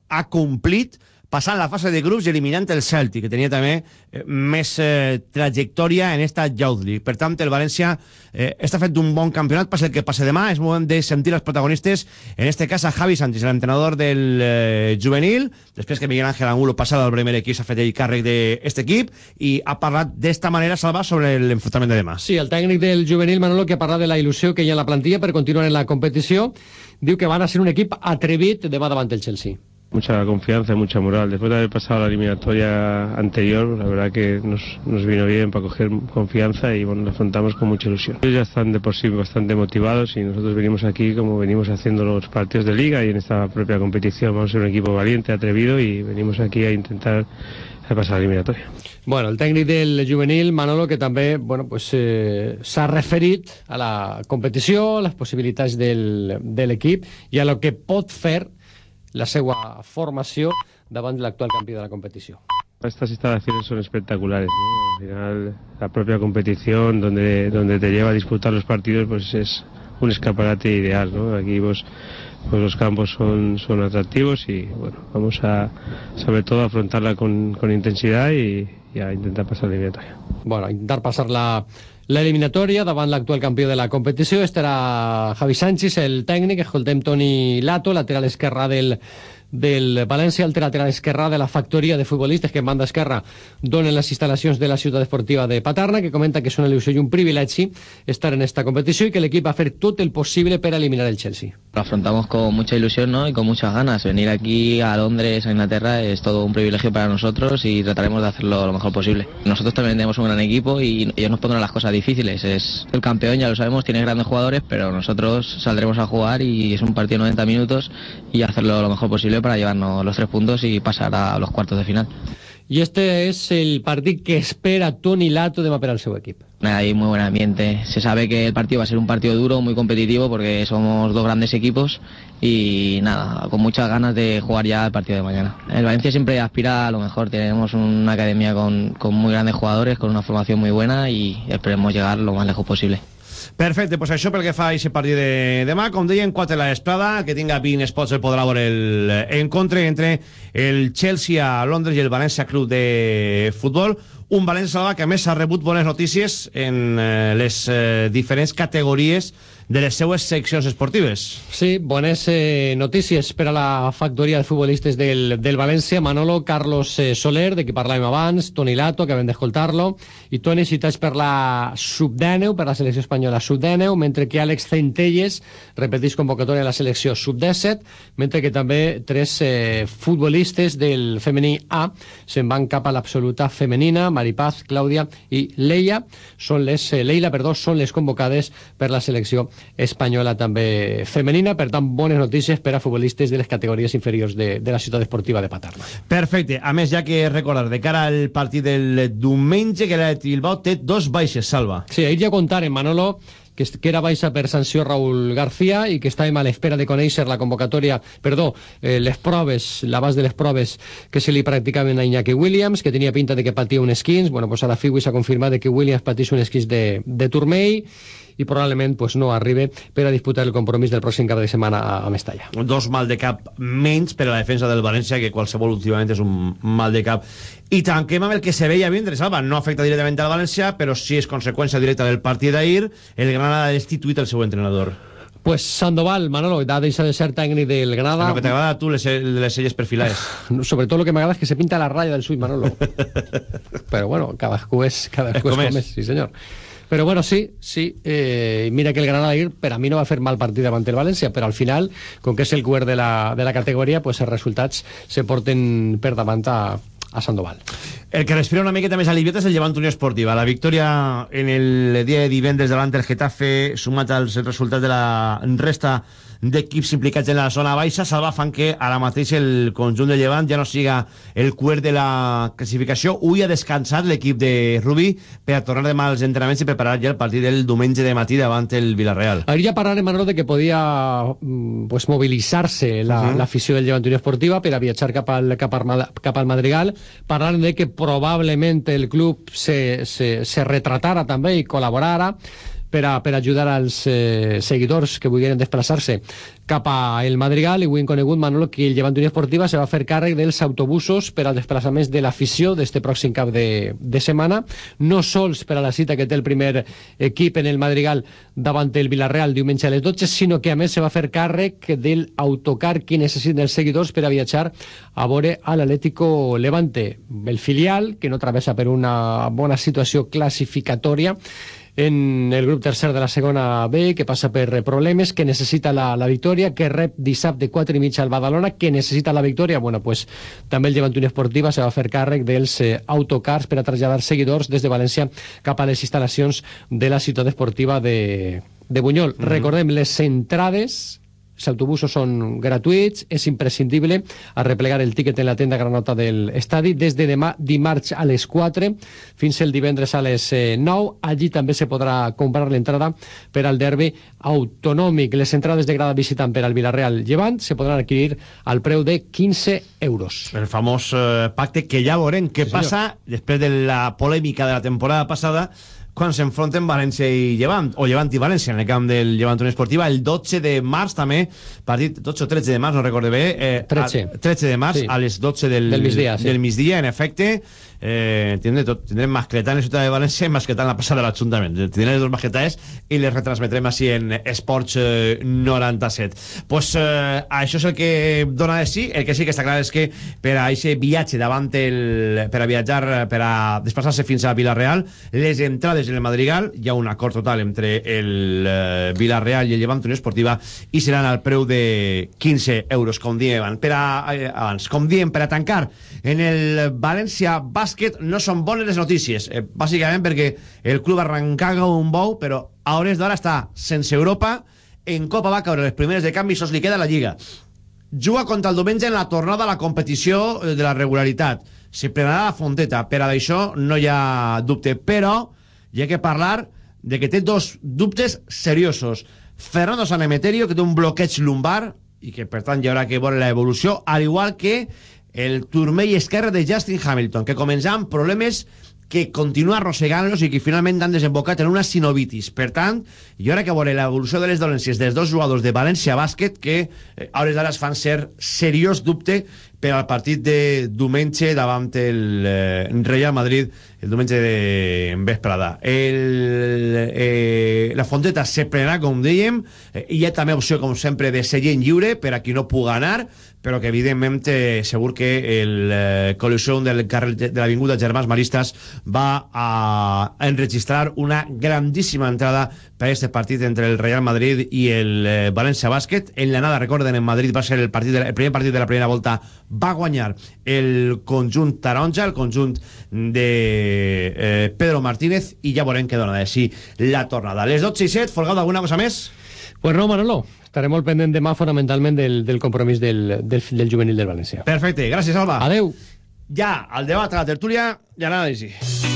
S1: ha complit passant la fase de grups i eliminant el Celtic, que tenia també eh, més eh, trajectòria en esta Youth League. Per tant, el València eh, està fent un bon campionat, passa el que passe demà, és moment de sentir els protagonistes, en este cas a Javi Sánchez, l'entrenador del eh, juvenil, després que Miguel Ángel Angulo, passat al primer equip, s'ha fet el càrrec d'aquest equip i ha parlat d'esta manera, Salva, sobre l'enfrontament de demà.
S14: Sí, el tècnic del juvenil, Manolo, que ha parlat de la il·lusió que hi ha en la plantilla per continuar en la competició, diu que van a ser un equip atrevit demà davant el Chelsea.
S2: Mucha confianza y mucha moral. Después de haber pasado la eliminatoria anterior, la verdad que nos, nos vino bien para coger confianza y bueno, lo afrontamos con mucha ilusión. Ellos ya están de por sí bastante motivados y nosotros venimos aquí como venimos haciendo los partidos de liga y en esta propia competición. Vamos a ser un equipo valiente, atrevido y venimos aquí a intentar pasar la eliminatoria.
S14: Bueno, el tècnic del juvenil, Manolo, que també bueno, pues, eh, s'ha referit a la competició, a les possibilitats del, de l'equip i a lo que pot fer la seva formació davant de l'actual campió de la competició.
S2: Estas instalaciones son espectaculares. ¿no? Al final, la propia competición donde, donde te lleva a disputar los partidos pues es un escaparate ideal, ¿no? Aquí pues, pues los campos son, son atractivos y bueno, vamos a sobre todo afrontarla con, con intensidad y, y a intentar pasar la eliminatoria.
S14: Bueno, intentar passar la, la eliminatòria davant l'actual campió de la competició. Este era Javi Sánchez, el tècnic. Escoltem Toni Lato, lateral esquerrà del, del València, el lateral esquerrà de la factoria de futbolistes que en banda esquerra donen les instal·lacions de la ciutat esportiva de Paterna, que comenta que és una il·lusió i un privilegi estar en esta competició i que l'equip va fer tot el possible per eliminar el Chelsea.
S15: Lo afrontamos con mucha ilusión ¿no? y con muchas ganas. Venir aquí a Londres, a Inglaterra, es todo un privilegio para nosotros y trataremos de hacerlo lo mejor posible. Nosotros también tenemos un gran equipo y ellos nos pondrán las cosas difíciles. Es el campeón, ya lo sabemos, tiene grandes jugadores, pero nosotros saldremos a jugar y es un partido de 90 minutos y hacerlo lo mejor posible para llevarnos los tres puntos y pasar a los cuartos de final.
S14: I este és el partit que espera Toni Lato demà per al seu equip.
S15: Hay muy buen ambiente. Se sabe que el partido va a ser un partido duro, muy competitivo, porque somos dos grandes equipos y nada, con muchas ganas de jugar ya el partido de mañana. El Valencia siempre aspira a lo mejor. Tenemos una academia con, con muy grandes jugadores, con una formación muy buena y esperemos llegar lo más lejos posible.
S1: Perfecte, pues això pel que fa a aquest partit de demà. Com deien, 4 la Esprada, que tinga 20 spots el podrà veure el encontre entre el Chelsea a Londres i el València Club de Futbol. Un València que a més ha rebut bones notícies en eh, les eh, diferents categories de les seues seccions esportives.
S14: Sí, bones eh, notícies per a la factoria de futbolistes del, del València. Manolo, Carlos eh, Soler, de qui parlàvem abans, Toni Lato, que acabem d'escoltar-lo, i Toni citats per la sub-19, per la selecció espanyola sub-19, mentre que Àlex Centelles repeteix convocatòria a la selecció sub-17, mentre que també tres eh, futbolistes del femení A se'n van cap a l'absoluta femenina, Maripaz, Clàudia i Leia, són les, eh, Leila, perdó, són les convocades per la selecció espanyola també femenina, per tant, bones notícies per a futbolistes de les categories inferiors de, de la ciutat esportiva de Paterna.
S1: Perfecte. A més, ja que recordar, de cara al partit del diumenge, que la Bilbao té dos baixes, Salva.
S14: Sí, ahir ja contaren, Manolo, que, que era baixa per sanció Raúl García i que estàvem a l'espera de conèixer la convocatòria, perdó, eh, les proves, l'abast de les proves que se li practicaven a Iñaki Williams, que tenia pinta de que patia un esquins, bueno, pues a la FIWI s'ha confirmat que Williams patís un esquins de, de turmell i probablement pues, no arribi per a disputar el compromís del pròxim cap de setmana a, a Mestalla.
S1: Dos mal de cap menys per a la defensa del València, que qualsevol últimament és un mal de cap. I tanquem amb el que se veia vindre, Salva. No afecta directament al València, però sí és conseqüència directa del partit d'ahir. El Granada ha destituït el seu entrenador.
S14: Pues Sandoval, Manolo, ha deixat de ser tècnic del Granada.
S1: Lo que t'agrada a tu, les, les selles perfilades. [SIGHS]
S14: Sobretot lo que m'agrada és que se pinta la ratlla del sud, Manolo. [LAUGHS] Però bueno, cadascú és, cadascú és com, és com és, sí senyor. Però bueno, sí, sí. Eh, mira que el Granada ahir per a mi no va fer mal partit davant el València, però al final, com que és el cuer de la, de la categoria, pues els resultats se porten per davant a, a Sandoval.
S1: El que respira una miqueta més aliviat és el Llevant Unió Esportiva. La victòria en el dia de divendres davant el Getafe, sumat als resultats de la resta d'equips implicats en la zona baixa, salva fan que ara mateix el conjunt de Llevant ja no siga el cuer de la classificació. Avui ha descansat l'equip de Rubí per a tornar demà als entrenaments i preparar ja el partit del diumenge de matí davant el Villarreal.
S14: Ahir ja parlarem, Manolo, de que podia pues, mobilitzar-se l'afició la, uh -huh. del Llevant Unió Esportiva per a viatjar cap al, cap al, cap al Madrigal. Parlant de que probablement el club se, se, se retratara també i col·laborara per, a, per ajudar als eh, seguidors que vulguin desplaçar-se cap a el Madrigal i avui hem conegut, Manolo, que el Llevant Unió Esportiva se va fer càrrec dels autobusos per als desplaçaments de l'afició d'este pròxim cap de, de setmana, no sols per a la cita que té el primer equip en el Madrigal davant el Villarreal diumenge a les 12, sinó que a més se va fer càrrec del autocar que necessiten els seguidors per a viatjar a veure a l'Atlético Levante, el filial, que no travessa per una bona situació classificatòria, en el grup tercer de la segona B, que passa per problemes, que necessita la, la victòria, que rep dissabte 4 i mitja al Badalona, que necessita la victòria. Bueno, pues, també el Llevant Unió Esportiva se va fer càrrec dels eh, autocars per a traslladar seguidors des de València cap a les instal·lacions de la ciutat esportiva de, de Bunyol. Mm -hmm. Recordem, les entrades els autobusos són gratuïts, és imprescindible arreplegar el tíquet en la tenda granota del estadi des de demà dimarts a les 4 fins el divendres a les 9. Eh, Allí també se podrà comprar l'entrada per al derbi autonòmic. Les entrades de grada visitant per al Villarreal Llevant se podran adquirir al preu de 15 euros.
S1: El famós eh, pacte que ja veurem què sí, passa després de la polèmica de la temporada passada quan s'enfronten València i Llevant, o Llevant i València en el camp del Llevant Unió Esportiva, el 12 de març també, partit 12 o 13 de març, no recordo bé, eh,
S14: 13.
S1: a, 13 de març
S14: Sí.
S1: a les 12 del,
S14: Del migdia, sí.
S1: del migdia, en efecte, eh, tindrem, tot, tindrem mascletà en ciutat de València i mascletà en la passada de l'Ajuntament. Tindrem les dues mascletades i les retransmetrem així en Esports eh, 97. pues, eh, això és el que dona de sí. El que sí que està clar és que per a aquest viatge davant el... per a viatjar, per a desplaçar-se fins a Vilareal, les entrades en el Madrigal, hi ha un acord total entre el eh, Vilareal i el Llevant Unió Esportiva i seran al preu de 15 euros, com diem per a, eh, abans. Com diem, per a tancar en el València Bàsquet no són bones les notícies, eh, bàsicament perquè el club arrencava un bou, però a hores d'ara està sense Europa, en Copa va caure les primeres de canvi, sols li queda la Lliga. Juga contra el diumenge en la tornada a la competició eh, de la regularitat. Se prenarà la fonteta, per a això no hi ha dubte, però hi ha que parlar de que té dos dubtes seriosos. Fernando Sanemeterio, que té un bloqueig lumbar i que per tant hi haurà que veure l'evolució, al igual que el turmell esquerre de Justin Hamilton, que comença amb problemes que continua arrossegant-los i que finalment han desembocat en una sinovitis. Per tant, hi haurà que veure l'evolució de les dolències dels dos jugadors de València Bàsquet que eh, a hores d'ara es fan ser seriós dubte per al partit de diumenge davant el eh, Real Madrid el diumenge de vesprada. El, eh, la Fonteta se prenarà, com dèiem, eh, hi ha també opció, com sempre, de seient lliure per a qui no pugui anar, però que evidentment eh, segur que el eh, Coliseum del carrer de l'Avinguda Germans Maristes va a enregistrar una grandíssima entrada per a este partit entre el Real Madrid i el eh, València Bàsquet. En l'anada, recorden, en Madrid va ser el, partit de la, el primer partit de la primera volta va guanyar el conjunt taronja, el conjunt de eh, Pedro Martínez i ja veurem què dona de si la tornada. Les 12 i 7, Folgado, alguna cosa més?
S14: Pues no, Manolo. Estaré molt pendent demà fonamentalment del, del compromís del, del, del juvenil del València.
S1: Perfecte, gràcies Alba.
S14: Adeu.
S1: Ja, al debat, a la tertúlia i a l'anàlisi.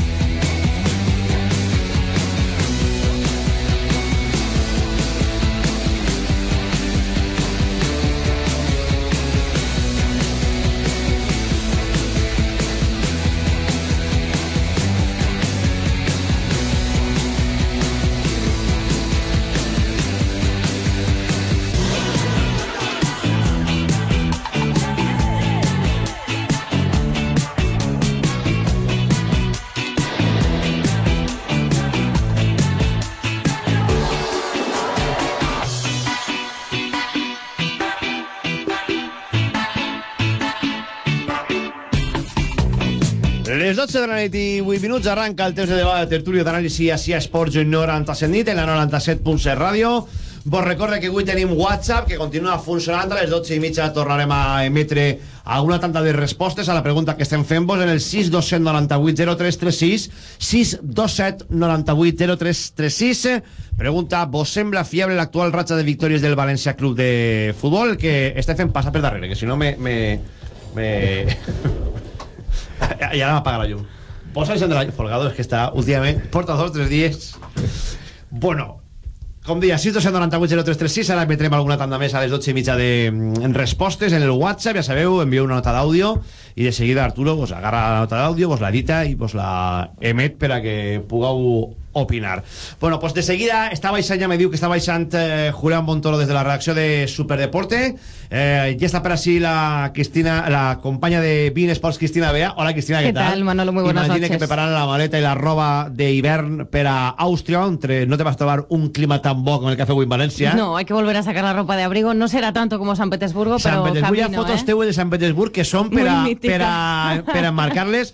S16: 12 de la nit i 8 minuts arranca el temps de debat de tertúlia d'anàlisi a Esports 97 nit en la 97.7 ràdio. Vos recorde que avui tenim WhatsApp que continua funcionant. A les 12 i mitja tornarem a emetre alguna tanta de respostes a la pregunta que estem fent-vos en el 62798 0336 627 98 0336 pregunta, vos sembla fiable l'actual ratxa de victòries del València Club de Futbol? Que estem fent passar per darrere que si no me... me, me... [LAUGHS] I ara m'apaga la llum. Posa la llum. Folgado, és que està últimament... Porta dos tres dies. Bueno, com deia, 6298036, ara emetrem alguna tanda més a les 12 i mitja de mm, respostes en el WhatsApp, ja sabeu, envieu una nota d'àudio i de seguida Arturo vos agarra la nota d'àudio, vos la edita i vos la emet per a que pugueu opinar. Bueno, pues de seguida està baixant, ja me diu que està baixant eh, Julián Montoro des de la redacció de Superdeporte. Eh, ja està per així la Cristina, la companya de Bean Sports, Cristina Bea. Hola, Cristina,
S17: ¿Qué
S1: ¿qué tal?
S17: tal, Manolo? Muy buenas
S1: Imagina
S17: noches.
S1: que preparan la maleta y la roba de hivern per a Àustria, entre no te vas a trobar un clima tan bo com el que avui en València.
S17: No, hay que volver a sacar la ropa de abrigo. No será tanto como San Petersburgo,
S1: San
S17: pero
S1: Petersburg, hi ha
S17: camino,
S1: fotos
S17: ¿eh?
S1: teues de San Petersburg que són per a. per a, per a marcar-les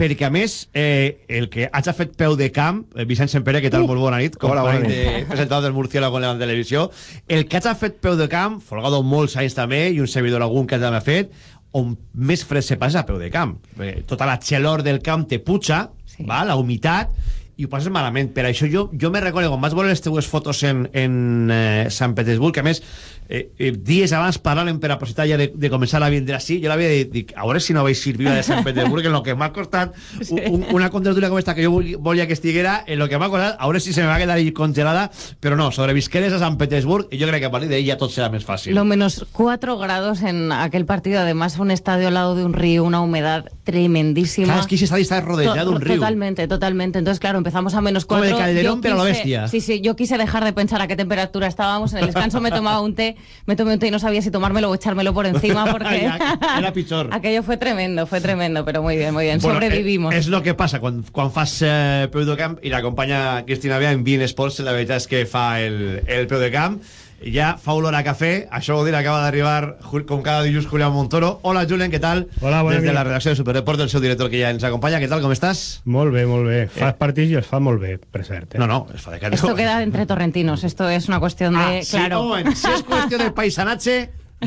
S1: perquè a més eh, el que hagi fet peu de camp eh, Vicent Sempere, què tal? Uh, molt bona nit
S18: hola, bona nit.
S1: de presentador del Murciélago en la televisió el que hagi fet peu de camp Folgado molts anys també i un servidor algun que també ha fet on més fred se passa a peu de camp. Eh, tota la xelor del camp te puja, sí. va, la humitat, i ho passes malament. Per això jo, jo me recordo, quan vaig veure les teues fotos en, en eh, Sant Petersburg, que a més, eh, eh, dies abans paràvem per aprofitar ja de, de començar a vindre així, jo l'havia dit, dic, a veure si no veig servir de Sant Petersburg, en lo que m'ha costat [LAUGHS] sí. un, una contratura com esta que jo volia que estiguera, en lo que m'ha costat, a veure si se me va quedar ahí congelada, però no, sobrevisqueres a Sant Petersburg, i jo crec que a partir d'ahí ja tot serà més fàcil.
S17: Lo menos 4 grados en aquel partido, además un estadio al lado de un río, una humedad tremendísima.
S1: Claro, es que ese estadio está rodeado de un río.
S17: Totalmente, totalmente. Entonces, claro, empezamos a menos 4
S1: de Calderón, pero a la bestia.
S17: Sí, sí, yo quise dejar de pensar a qué temperatura estábamos. En el descanso me tomaba un té, me tomé un té y no sabía si tomármelo o echármelo por encima [LAUGHS] porque
S1: era pichor. [LAUGHS]
S17: aquello fue tremendo, fue tremendo, pero muy bien, muy bien. Bueno, Sobrevivimos.
S1: Es, es lo que pasa quan, quan fas eh, peu de camp i l'acompanya Cristina Bea en Bean Sports, la veritat és que fa el, el peu de camp ja fa olor a cafè, això vol dir acaba d'arribar com cada dilluns Julián Montoro hola Julen, què tal?
S18: Hola,
S1: Des de la redacció de Superdeport, el seu director que ja ens acompanya, què tal, com estàs?
S18: Molt bé, molt bé. Fa partits i els fa molt bé, per cert. Eh?
S1: No, no, es fa de
S17: Esto queda entre torrentinos, esto es una cuestión de...
S1: Ah, sí,
S17: claro.
S1: un moment, si és qüestió de paisanatge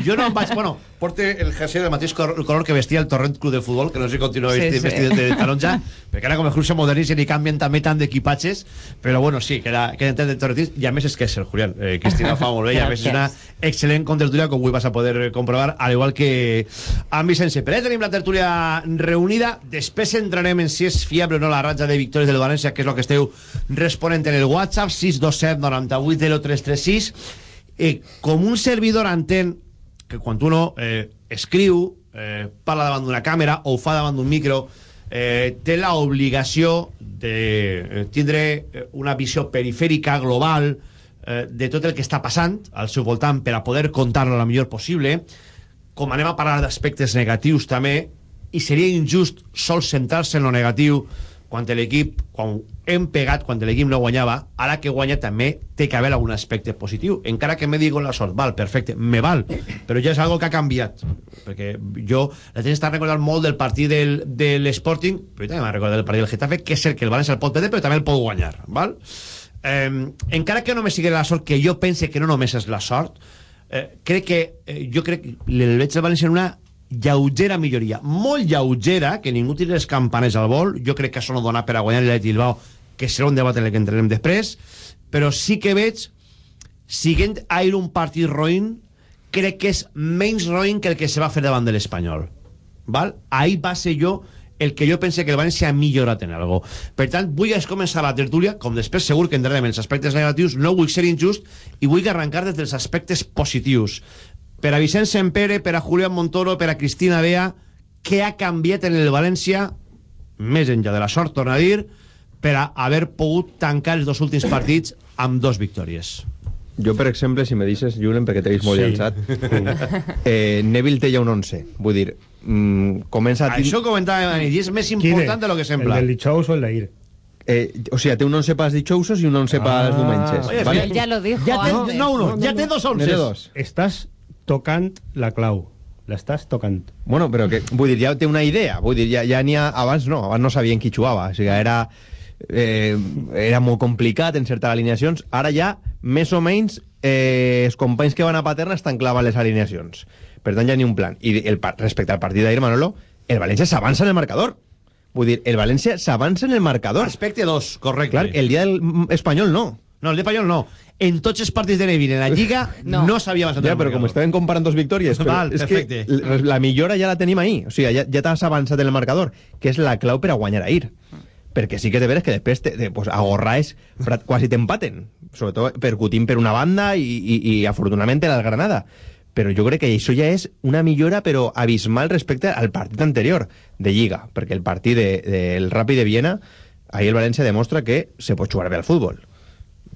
S1: jo no em vaig... Bueno, porte el jersey del mateix color, color que vestia el Torrent Club de Futbol, que no sé si continua
S17: Sí,
S1: vestit,
S17: sí.
S1: vestit de, taronja, perquè ara com el club se modernitzen i canvien també tant d'equipatges, però bueno, sí, queda, queda entret de torrentins, i a més és que és el Julián, eh, Cristina fa molt bé, i a més és una excel·lent contertúlia, com avui vas a poder comprovar, al igual que amb Vicent Sempre. Tenim la tertúlia reunida, després entrarem en si és fiable o no la ratja de victòries del València, que és el que esteu responent en el WhatsApp, 627 98 0336, eh, com un servidor entén que quan uno eh, escriu, eh, parla davant d'una càmera o fa davant d'un micro, eh, té la obligació de eh, tindre eh, una visió perifèrica global eh, de tot el que està passant al seu voltant per a poder contar-lo la millor possible. Com anem a parlar d'aspectes negatius també, i seria injust sol centrar-se en lo negatiu quan l'equip, quan hem pegat, quan l'equip no guanyava, ara que guanya també té que haver algun aspecte positiu. Encara que me digo la sort, val, perfecte, me val, però ja és algo que ha canviat. Perquè jo, la gent està recordant molt del partit del, de l'Sporting, però també m'ha recordat del partit del Getafe, que és cert que el València el pot perdre, però també el pot guanyar, val? Eh, encara que no me sigui la sort, que jo pense que no només és la sort, eh, crec que, eh, jo crec que el veig el València en una lleugera milloria, molt lleugera, que ningú tiri les campanes al vol, jo crec que això no dona per a guanyar l'Atleti Bilbao, que serà un debat en el que entrarem després, però sí que veig, siguent a ir un partit roïn, crec que és menys roïn que el que se va fer davant de l'Espanyol. Val? Ahí va ser jo el que jo pense que el València ha millorat en algo. Per tant, vull començar la tertúlia, com després segur que entrarem en els aspectes negatius, no vull ser injust i vull arrencar des dels aspectes positius per a Vicent Sempere, per a Julián Montoro, per a Cristina Bea, què ha canviat en el València, més enllà de la sort, torna a dir, per a haver pogut tancar els dos últims partits amb dos victòries.
S19: Jo, per exemple, si me deixes, Julen, perquè t'he vist molt
S1: Sí.
S19: llançat, eh, Neville té ja un 11. Vull dir, mm, comença a...
S1: Això ho comentàvem i és més important de lo que sembla.
S18: El del dijous o el d'ahir?
S19: Eh, o sigui, té un 11 pels dijousos i un 11
S18: Ah.
S19: pels diumenges.
S18: Oye,
S19: vale?
S17: Ya lo dijo
S18: Ya te-
S17: antes.
S18: no,
S1: uno, ya té dos onces.
S19: N'hi ha dos.
S18: Estàs tocant la clau. L'estàs tocant.
S19: Bueno, però que, vull dir, ja té una idea. Vull dir, ja, ja n'hi ha... Abans no, abans no sabien qui jugava. O sigui, era, eh, era molt complicat encertar alineacions. Ara ja, més o menys, eh, els companys que van a Paterna estan clavant les alineacions. Per tant, ja n'hi ha un plan. I el, respecte al partit d'ahir, Manolo, el València s'avança en el marcador. Vull dir, el València s'avança en el marcador.
S1: Aspecte 2, correcte.
S19: Clar, el dia del espanyol no.
S1: No, el de Payol no. En tots els partits de Neville en la Lliga [LAUGHS] no, no s'havia avançat
S19: Ja, però com estaven comparant dos victòries, però
S1: Val,
S19: és
S1: perfecte.
S19: que la millora ja la tenim ahir. O sigui, ja, ja t'has avançat en el marcador, que és la clau per a guanyar ahir. Perquè sí que és de veres que després te, te, pues, a Gorraes prat- quasi t'empaten. Sobretot percutint per una banda i, i, i afortunadament el Granada. Però jo crec que això ja és una millora però abismal respecte al partit anterior de Lliga, perquè el partit del de, del Ràpid de Viena ahir el València demostra que se pot jugar bé al futbol.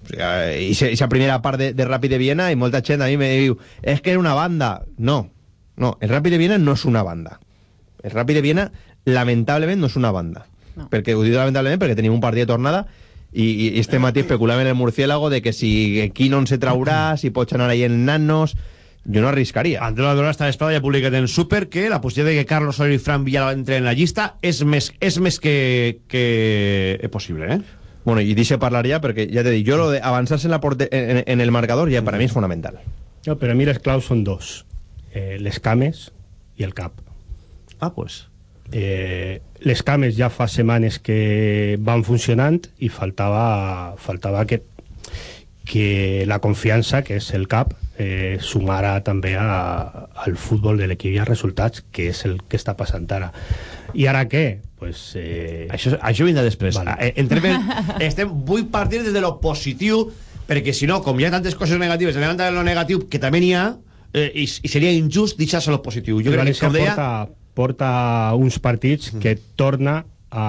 S19: O sigui, i esa primera part de, de Ràpid de Viena i molta gent a mi me diu és que era una banda. No, no, el Ràpid de Viena no és una banda. El Ràpid de Viena, lamentablement, no és una banda. No. Perquè, ho dic lamentablement perquè tenim un partit de tornada i, i este matí especulàvem en el murciélago de que si Quinon se traurà, si anar ahí en nanos... Jo no arriscaria.
S1: Andreu Ladrona està vesprada ja publicat en Super que la possibilitat de que Carlos Soler i Fran Villalba entren en la llista és més, és més que, que és possible, eh?
S19: Bueno, i deixa parlar ja, perquè ja t'he dit, jo lo de avançar-se en, la porte en, en el marcador ja per a mi és fonamental.
S18: No, però a mi les claus són dos. Eh, les cames i el cap.
S1: Ah, pues.
S18: Eh, les cames ja fa setmanes que van funcionant i faltava, faltava que, que la confiança, que és el cap, eh, sumara també a, al futbol de l'equip i als resultats, que és el que està passant ara. I ara què? Pues, eh...
S1: Això, això vindrà després.
S18: Vale.
S1: Eh, entrem en, estem, vull partir des de lo positiu, perquè si no, com hi ha tantes coses negatives, anem a lo negatiu, que també n'hi ha, eh, i, i seria injust deixar-se lo positiu. Jo crec que, com deia...
S18: porta, porta uns partits que torna a,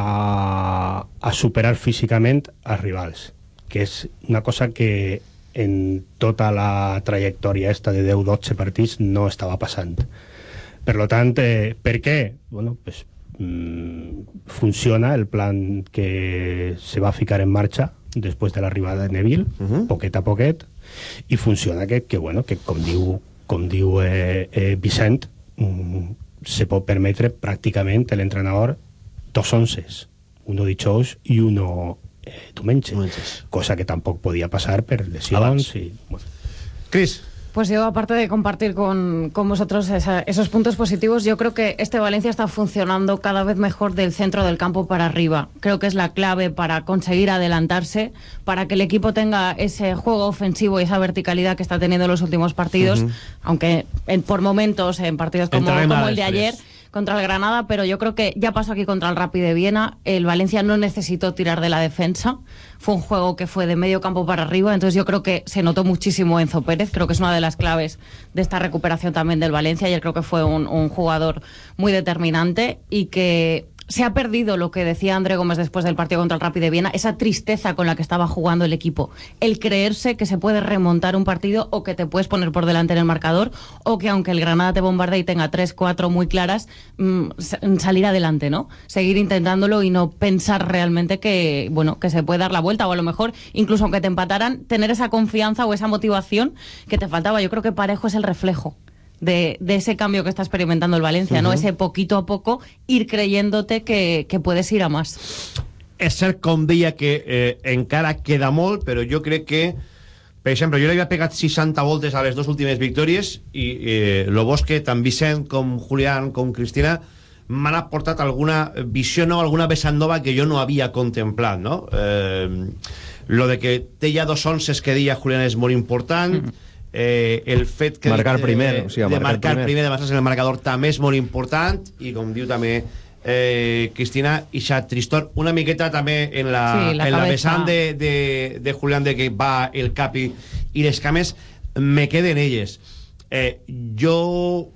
S18: a superar físicament els rivals, que és una cosa que en tota la trajectòria esta de 10-12 partits no estava passant. Per lo tant, eh, per què? Bueno, pues, mm, funciona el plan que se va ficar en marxa després de l'arribada de Neville, uh -huh. poquet a poquet, i funciona que, que, bueno, que com diu, com diu eh, eh, Vicent, mm, se pot permetre pràcticament l'entrenador dos onces, uno dijous i uno eh, diumenge, cosa que tampoc podia passar per lesions
S1: Abans.
S18: i... Bueno.
S1: Cris.
S17: Pues yo, aparte de compartir con, con vosotros esa- esos puntos positivos, yo creo que este Valencia está funcionando cada vez mejor del centro del campo para arriba. Creo que es la clave para conseguir adelantarse, para que el equipo tenga ese juego ofensivo y esa verticalidad que está teniendo en los últimos partidos, aunque en- por momentos en partidos como, el de ayer contra el Granada, pero yo creo que ya pasó aquí contra el Rapid de Viena. El Valencia no necesitó tirar de la defensa. Fue un juego que fue de medio campo para arriba. Entonces yo creo que se notó muchísimo Enzo Pérez. Creo que es una de las claves de esta recuperación también del Valencia. Ayer creo que fue un, un jugador muy determinante y que se ha perdido lo que decía André Gómez después del partido contra el Rapid de Viena, esa tristeza con la que estaba jugando el equipo, el creerse que se puede remontar un partido o que te puedes poner por delante en el marcador o que aunque el Granada te bombardee y tenga tres, cuatro muy claras, mm, sa- salir adelante, ¿no? Seguir intentándolo y no pensar realmente que, bueno, que se puede dar la vuelta o a lo mejor, incluso aunque te empataran, tener esa confianza o esa motivación que te faltaba. Yo creo que Parejo es el reflejo de, de ese cambio que está experimentando el Valencia, ¿no?
S1: Ujú.
S17: Ese poquito a poco ir creyéndote que, que puedes ir a más.
S1: és cert, com deia, que eh, encara queda molt, però jo crec que, per exemple, jo li havia pegat 60 voltes a les dues últimes victòries i eh, lo bo és que tant Vicent com Julián com Cristina m'han aportat alguna visió nova, alguna vessant nova que jo no havia contemplat, no? Eh, lo de que té ja dos onces que deia Julián és molt important, eh, el fet que
S19: Marcar
S1: eh,
S19: primer, o sigui,
S1: de
S19: marcar
S1: marcar
S19: primer.
S1: primer, de basar-se en el marcador també és molt important i com diu també eh, Cristina Ixa Tristor una miqueta també en la,
S17: Sí, la
S1: en la vessant de, de, de Julián de que va el capi i les cames me queden elles eh, jo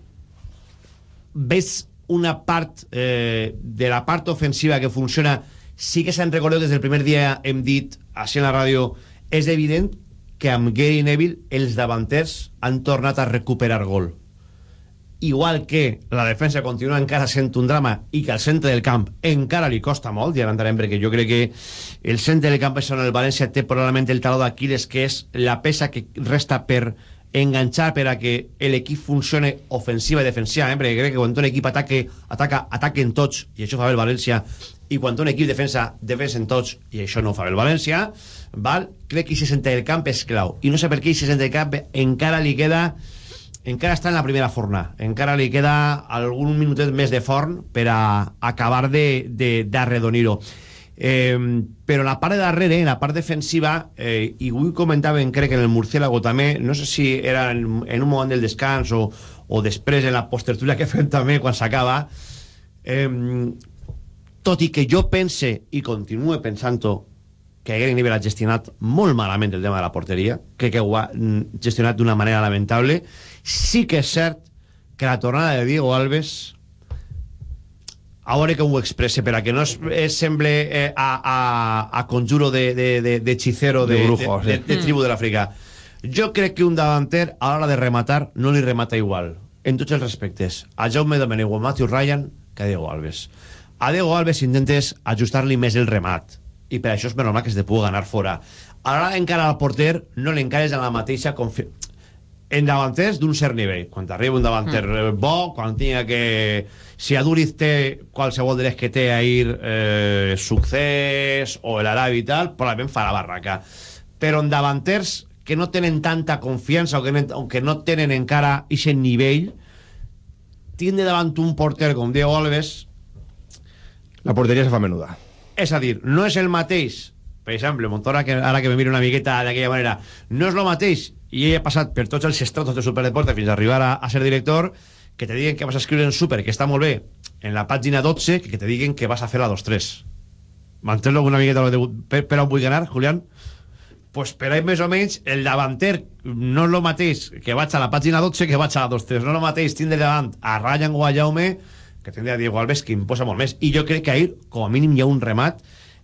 S1: veig una part eh, de la part ofensiva que funciona sí que se'n recordeu des del primer dia hem dit així en la ràdio és evident que amb Gary Neville els davanters han tornat a recuperar gol. Igual que la defensa continua encara sent un drama i que al centre del camp encara li costa molt, i ara entrarem perquè jo crec que el centre del camp és on el València té probablement el taló d'Aquiles, que és la peça que resta per enganxar per a que l'equip funcione ofensiva i defensiva, eh? perquè crec que quan un equip ataque, ataca, ataquen tots, i això fa el València, i quan un equip defensa, defensen tots, i això no fa el València, val? crec que aquest centre del camp és clau, i no sé per què aquest centre del camp encara li queda encara està en la primera forna encara li queda algun minutet més de forn per a acabar de, de, d'arredonir-ho eh, però la part de darrere, en la part defensiva eh, i avui comentaven crec en el Murciélago també, no sé si era en, en un moment del descans o, o després en la postertúria que [LAUGHS] fem també quan s'acaba eh, tot i que jo pense i continue pensant-ho que Gary Neville ha gestionat molt malament el tema de la porteria, crec que ho ha mm, gestionat d'una manera lamentable. Sí que és cert que la tornada de Diego Alves a veure com ho expresse per a que no es, es semble eh, a, a, a conjuro de, de, de, de hechicero de,
S19: De brujo,
S1: de, de,
S19: sí.
S1: de tribu de l'Àfrica jo crec que un davanter a l'hora de rematar no li remata igual en tots els respectes. A Jaume Domènech o a Matthew Ryan que a Diego Alves. A Diego Alves intentes ajustar-li més el remat i per això és normal que es te pugui ganar fora. A l'hora d'encarar al porter no l'encares en la mateixa confi en davanters d'un cert nivell quan t'arriba un davanter mm. bo quan tinga que si Aduriz té qualsevol de les que té ahir eh, succés o l'Arabi i tal probablement farà barraca però en davanters que no tenen tanta confiança o que, no, o que no tenen encara aquest nivell tindre davant un porter com Diego Alves
S19: La porteria se fa menuda.
S1: és a dir, no és el mateix per exemple, Montoro, que, ara que me miro una miqueta d'aquella manera, no és el mateix i ha passat per tots els estratos de Superdeporte fins a arribar a, a ser director que te diguen que vas a escriure en Super, que està molt bé en la pàgina 12, que te diguen que vas a fer la 2-3 mantens una miqueta de, per, per on vull anar, Julián? pues per ahí més o menys el davanter no el mateix que vaig a la pàgina 12 que vaig a la 2-3 no és el mateix tindre davant a Ryan Guayaume que tindre a Diego Alves que imposa molt més. I jo crec que ahir com a mínim hi ha un remat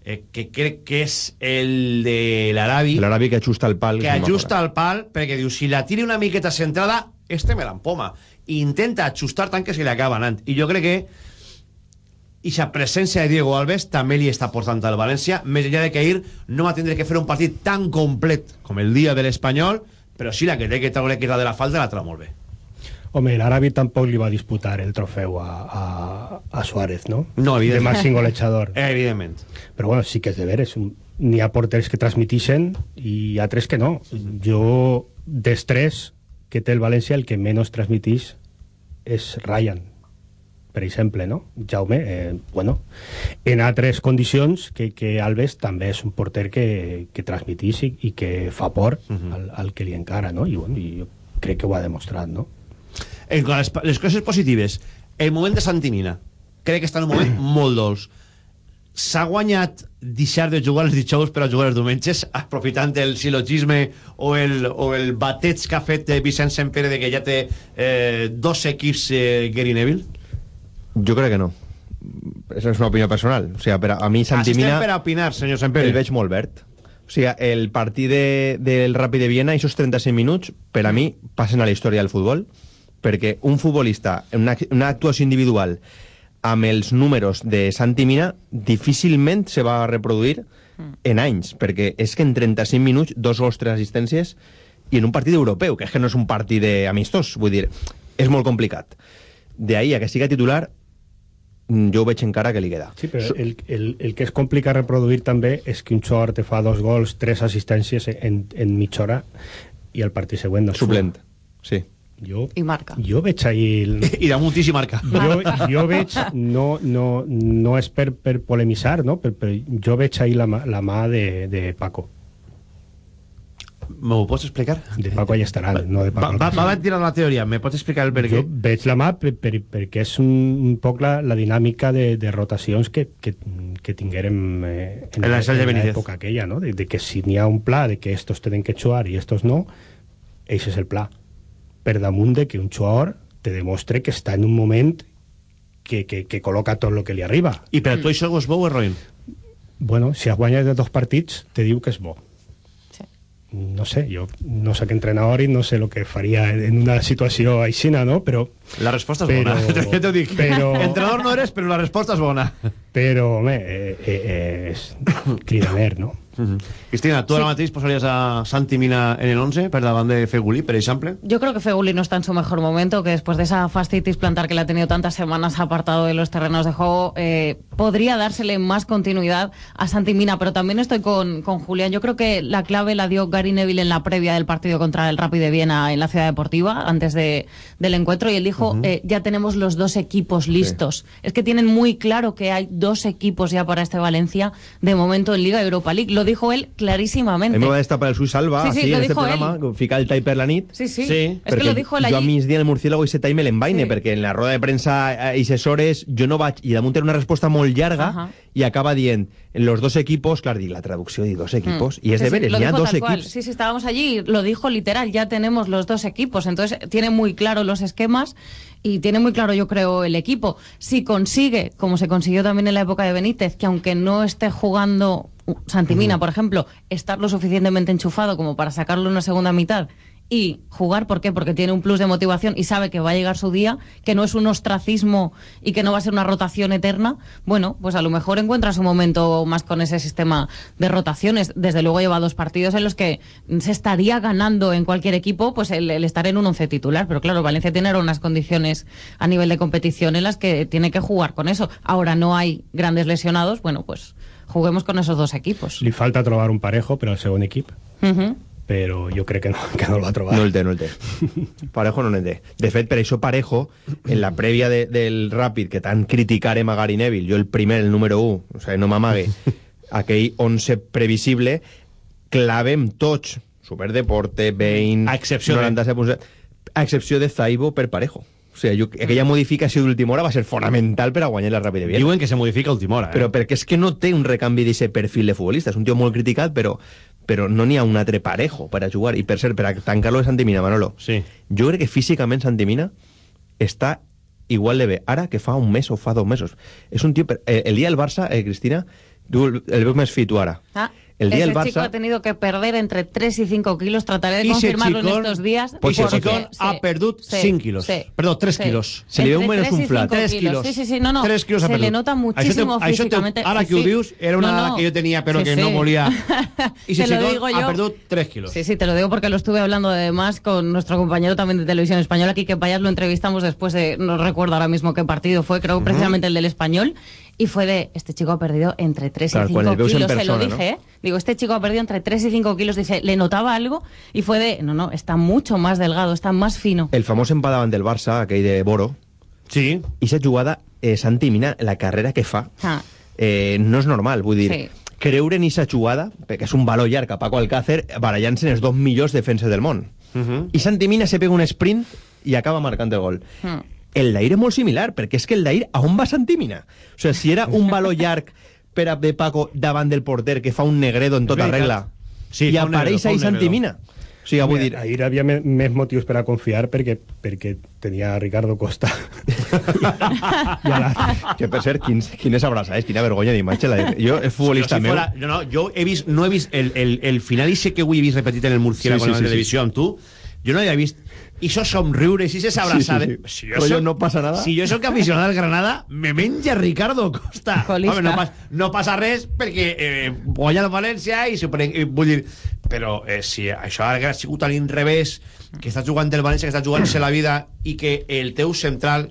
S1: eh, que crec que és el de l'Arabi.
S19: L'Arabi que ajusta el pal.
S1: que ajusta el pal perquè diu si la tiri una miqueta centrada este me l'empoma i intenta ajustar tant que se li acaba anant. I jo crec que i la presència de Diego Alves també li està portant al València més enllà de que ahir no va tindre que fer un partit tan complet com el dia de l'Espanyol però sí la que té que treure que la de la falta la trau molt bé
S18: Home, l'Arabi tampoc li va disputar el trofeu a, a, a Suárez, no?
S1: No,
S18: De
S1: evidentment.
S18: màxim golejador. [LAUGHS]
S1: Evidentment.
S18: Però bueno, sí que és de veres. un- N'hi ha porters que transmitixen i hi ha tres que no. Jo, dels tres que té el València, el que menys transmitix és Ryan, per exemple, no? Jaume, eh, bueno, en altres condicions que, que Alves també és un porter que, que transmitix i, i que fa por al, al que li encara, no? I, bueno, i jo crec que ho ha demostrat, no?
S1: En quant a les, les coses positives el moment de Santimina crec que està en un moment [CLEARS THROAT] molt dolç s'ha guanyat deixar de jugar els dijous per a jugar els diumenges [LAUGHS] aprofitant el silogisme o el, o el bateig que ha fet Vicent Sempere de que ja té eh, dos equips eh, Gary Neville
S19: Jo crec que no. Esa és una opinió personal. O sigui, per a, a mi
S1: Santi
S19: Santimina...
S1: Per a opinar, senyor Sempere
S19: El veig molt verd. O sigui, el partit de, del Ràpid de Viena, aquests 35 minuts, per a mi, passen a la història del futbol, perquè un futbolista, en una, una actuació individual, amb els números de Santi Mina, difícilment se va reproduir en anys, perquè és que en 35 minuts, dos gols, tres assistències, i en un partit europeu, que és que no és un partit amistós, vull dir, és molt complicat. De ahí a que siga titular, mm, jo ho veig encara que li queda.
S18: Sí, però el, el, el que és complicat reproduir també és que un xor te fa dos gols, tres assistències en, en mitja hora i el partit següent no
S19: Suplent, sí.
S18: Jo,
S17: I marca.
S18: jo veig ahir... El... [LAUGHS]
S1: i damunt i marca
S18: Jo, jo veig, no, no, no és per, per polemitzar, no? però, però jo veig ahir la, la mà de, de Paco.
S1: m'ho pots explicar?
S18: De Paco Allestaran, no de
S1: va,
S18: Paco.
S1: va, va tirar la teoria me pots explicar el per què?
S18: Jo veig la mà per, per, perquè és un, un poc la, la dinàmica de, de rotacions que, que, que tinguérem eh,
S1: En Benítez.
S18: l'època aquella, no? De, de que si n'hi ha un pla de que estos tenen que xuar i estos no, eix és el pla. Per damunt de que un xuador te demostre que està en un moment que, que, que col·loca tot el que li arriba.
S1: i per a tu això és bo o és roïn?
S18: Bueno, si has guanyat de dos partits, te diu que és bo. No sé, jo no soc entrenador i no sé el que faria en una situació aixina, no? Però...
S1: La resposta és
S18: però, [LAUGHS]
S1: bona, ja t'ho dic.
S18: Però,
S1: Entrenador no eres, però la resposta és bona.
S18: però home, eh, eh, eh, és cridaner, no?
S1: Cristina, tu ara mateix posaries a Santi Mina en el 11 per davant de Feguli, per exemple?
S17: Yo creo que Feguli no está en su mejor momento, que después de esa fastitis plantar que le ha tenido tantas semanas apartado de los terrenos de juego, eh, podría dársele más continuidad a Santi Mina, pero también estoy con, con Julián. Yo creo que la clave la dio Gary Neville en la previa del partido contra el Rapid de Viena en la Ciudad Deportiva, antes de, del encuentro, y él dijo, eh, ya tenemos los dos equipos listos. Es que tienen muy claro que hay dos equipos ya para este Valencia, de momento en Liga Europa League. Lo dijo él
S19: mi m'ho va destapar el Sui Salva,
S17: Sí, sí,
S19: en este
S17: dijo
S19: programa, ficar el la nit.
S17: Sí, sí. Es que lo dijo él
S19: jo a
S17: allí.
S19: migdia en el Murciélago ese time l'envaine,
S17: Sí.
S19: perquè en la roda de premsa a aquestes hores jo no vaig... I damunt era una resposta molt llarga i acaba dient en los dos equipos, clar, dic, la traducció dic dos equipos,
S17: Mm.
S19: i és
S17: Sí,
S19: de
S17: sí,
S19: veres,
S17: dijo
S19: dos equips.
S17: Sí, sí, estábamos allí y lo dijo literal, ya tenemos los dos equipos, entonces tiene muy claro los esquemas y tiene muy claro, yo creo, el equipo. Si consigue, como se consiguió también en la época de Benítez, que aunque no esté jugando uh, Santimina, por ejemplo, estar lo suficientemente enchufado como para sacarlo en una segunda mitad y jugar, ¿por qué? Porque tiene un plus de motivación y sabe que va a llegar su día, que no es un ostracismo y que no va a ser una rotación eterna, bueno, pues a lo mejor encuentra su momento más con ese sistema de rotaciones. Desde luego lleva dos partidos en los que se estaría ganando en cualquier equipo pues el, el estar en un once titular, pero claro, Valencia tiene ahora unas condiciones a nivel de competición en las que tiene que jugar con eso. Ahora no hay grandes lesionados, bueno, pues juguemos con esos dos equipos.
S18: Li falta trobar un parejo per al segon equip.
S17: Ujú.
S18: però jo crec que no, [LAUGHS] que no el va trobar.
S19: No el té, no el [LAUGHS] té. Parejo no el té. De fet, per això Parejo, en la prèvia de, del Ràpid, que tant criticarem a Gary Neville, jo el primer, el número 1, o sigui, no m'amague, [LAUGHS] aquell 11 previsible, clavem tots, Superdeporte, Bain...
S1: A excepció de-
S19: 97 punts, a excepció de Zaibo per Parejo. O sigui, jo, aquella modificació d'última hora va ser fonamental per a guanyar la Ràpid de Viena.
S1: Diuen que se modifica a última hora, eh?
S19: Però perquè és que no té un recanvi d'aquest perfil de futbolista. És un tio molt criticat, però, però no n'hi ha un altre parejo per a jugar. I per cert, per a tancar-lo de Santimina, Manolo,
S1: sí.
S19: jo crec que físicament Santimina està igual de bé ara que fa un mes o fa dos mesos. És un tio... Per... eh, El dia del Barça, eh, Cristina, tu el, el veus més fit tu ara.
S17: Ah,
S19: El día
S17: ese
S19: del Barça-
S17: chico ha tenido que perder entre 3 y 5 kilos. Trataré de confirmarlo
S1: chico-
S17: en estos días.
S1: Pues ese chico ha
S17: sí,
S1: 5 quilos.
S17: sí,
S1: Perdó, 3
S17: sí.
S1: quilos.
S19: Se
S17: Entre
S19: menys
S17: tres y
S19: un flat.
S17: cinco
S1: 3
S17: kilos. Sí, sí, sí, no, no.
S1: 3 quilos ha
S17: se le nota
S1: te-
S17: muchísimo
S1: això te-
S17: físicamente.
S1: ara
S17: Sí,
S1: que ho dius, era una
S17: No, no.
S1: que jo tenia, però
S17: Sí,
S1: que
S17: sí.
S1: no volia... I
S17: Te
S1: ese
S17: digo
S1: ha
S17: yo.
S1: perdut 3 kilos.
S17: Sí, sí, te lo digo porque lo estuve hablando además con nuestro compañero también de televisión española, Quique Payas, lo entrevistamos después de, no recuerdo ahora mismo qué partido fue, creo precisamente el del español, y fue de, este chico ha perdido entre 3
S19: Claro,
S17: y
S19: cuando
S17: 5
S19: le veus en
S17: kilos, se lo dije, ¿eh? Digo, este chico ha perdido entre 3 y 5 kilos, dice, le notaba algo, y fue de, no, no, está mucho más delgado, está más fino.
S19: El famós empat davant del Barça, aquell de Boro,
S1: sí.
S19: i aquesta jugada, eh, Santi Mina, la carrera que fa,
S17: Ah,
S19: eh, no és normal, vull dir,
S17: Sí.
S19: creure en aquesta jugada, perquè és un valor llarg a Paco Alcácer, barallant-se en els dos millors defenses del món. I Santi Mina se pega un sprint i acaba marcant el gol.
S17: hmm.
S19: El d'ahir és molt similar, perquè és que el d'ahir, a on va Santi Mina? O sigui, si era un valor llarg per a de Paco davant del porter que fa un negredo en tota regla,
S18: Sí,
S19: i
S18: fa un negredo,
S19: apareix
S18: fa
S19: ahí
S18: un
S19: Santi
S18: negredo.
S19: Mina. O sigui, vull dir,
S18: Ahir havia més motius per a confiar perquè, perquè tenia Ricardo Costa. [LAUGHS]
S19: que per cert, quins, quines abraçades, quina vergonya d'imatge. La... Jo, el futbolista
S1: si
S19: meu...
S1: fuera- no, no, jo he vist, no he vist el, el, el final i sé que avui he vist repetit en el Murciélago
S19: Sí,
S1: sí,
S19: sí,
S1: en la
S19: sí,
S1: televisió amb tu jo no l'havia vist i això somriures i se abraçades
S19: Sí, sí, sí.
S1: si
S19: jo no passa nada.
S1: si jo sóc aficionat al Granada me menja Ricardo Costa. Home, no, pas, no passa res perquè eh, guanya el València i, super, i vull dir però eh, si això hagués sigut a l'inrevés que està jugant el València que està jugant-se la vida i que el teu central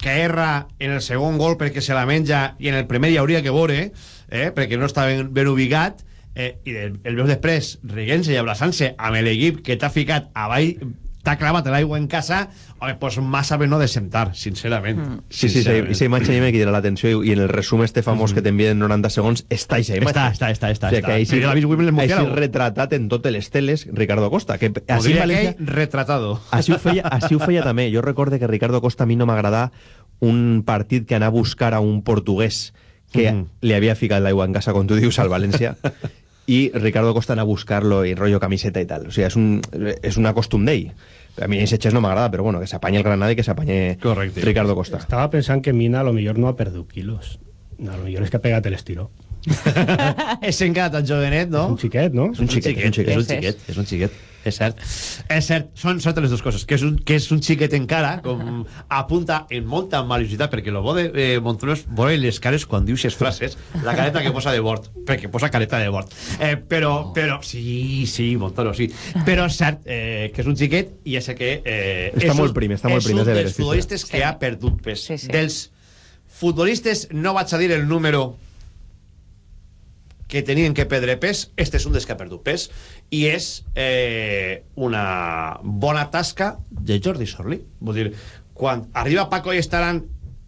S1: que erra en el segon gol perquè se la menja i en el primer hi hauria que veure eh, perquè no està ben, ben ubicat eh, i el, el veus després riguent-se i abraçant-se amb l'equip que t'ha ficat avall t'ha clavat l'aigua en casa home, pues massa bé no de sentar sincerament
S17: Mm.
S19: Sí, sí, sí, esa imatge me crida l'atenció i, i en el resum este famós que t'envien en 90 segons està aquesta imatge.
S1: Està, està, està, està,
S19: O sigui,
S1: està.
S19: que sí, sí
S1: Murciélago.
S19: retratat en totes les teles Ricardo Costa, que així València...
S1: retratado
S19: Així ho, feia, [LAUGHS] així ho feia també. Jo recorde que Ricardo Costa a mi no m'agradà un partit que anava a buscar a un portuguès que
S1: Mhm.
S19: li havia ficat l'aigua en casa, com tu dius, al València, [LAUGHS] i Ricardo Costa a buscar-lo i rotllo camiseta i tal. O sigui, és un, és un acostum d'ell. A mi ese xest no m'agrada, però bueno, que s'apanye el Granada i que s'apanye Ricardo Costa.
S18: Estava pensant que Mina a lo millor no ha perdut quilos. A lo millor és que ha pegat l'estiró. [LAUGHS]
S1: és encara tan jovenet, no?
S18: És un xiquet, no?
S1: És un xiquet, és un xiquet, és un xiquet, és un xiquet. És cert. És cert, són certes les dues coses. Que és un, que és un xiquet encara, com apunta en molta maliciositat, perquè lo bo de eh, Montoro és veure les cares quan dius les frases, la careta que posa de bord, perquè posa careta de bord. Eh, però, però, sí, sí, Montoro, sí. Però és cert eh, que és un xiquet i sé que... Eh,
S19: Està
S1: és
S19: molt
S1: un-
S19: prim, està molt
S1: és
S19: prim,
S1: un
S19: és de
S1: dels
S19: veres, sí, sí.
S1: futbolistes que ha perdut pes. Dels futbolistes, no vaig a dir el número que tenien que perdre pes, este és un dels que ha perdut pes, i és eh, una bona tasca de Jordi Sorli. Vull dir, quan arriba Paco i estaran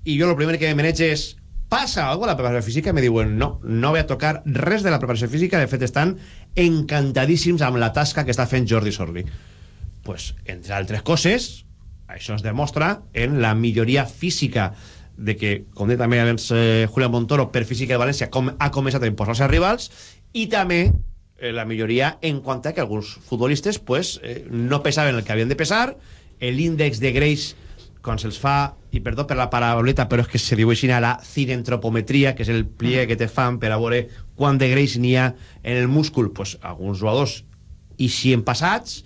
S1: i jo el primer que me maneig és passa alguna a la preparació física? Me diuen, no, no voy a tocar res de la preparació física, de fet estan encantadíssims amb la tasca que està fent Jordi Sorli. Pues, entre altres coses, això es demostra en la milloria física de que, com deia també abans eh, Julián Montoro, per física de València com, ha començat a imposar-se a rivals i també eh, la milloria en quant a que alguns futbolistes pues, eh, no pesaven el que havien de pesar l'índex de greix quan se'ls fa, i perdó per la parauleta però és que se diu així la cirentropometria que és el pliegue que te fan per a veure quant de greix n'hi ha en el múscul pues, alguns jugadors i si en passats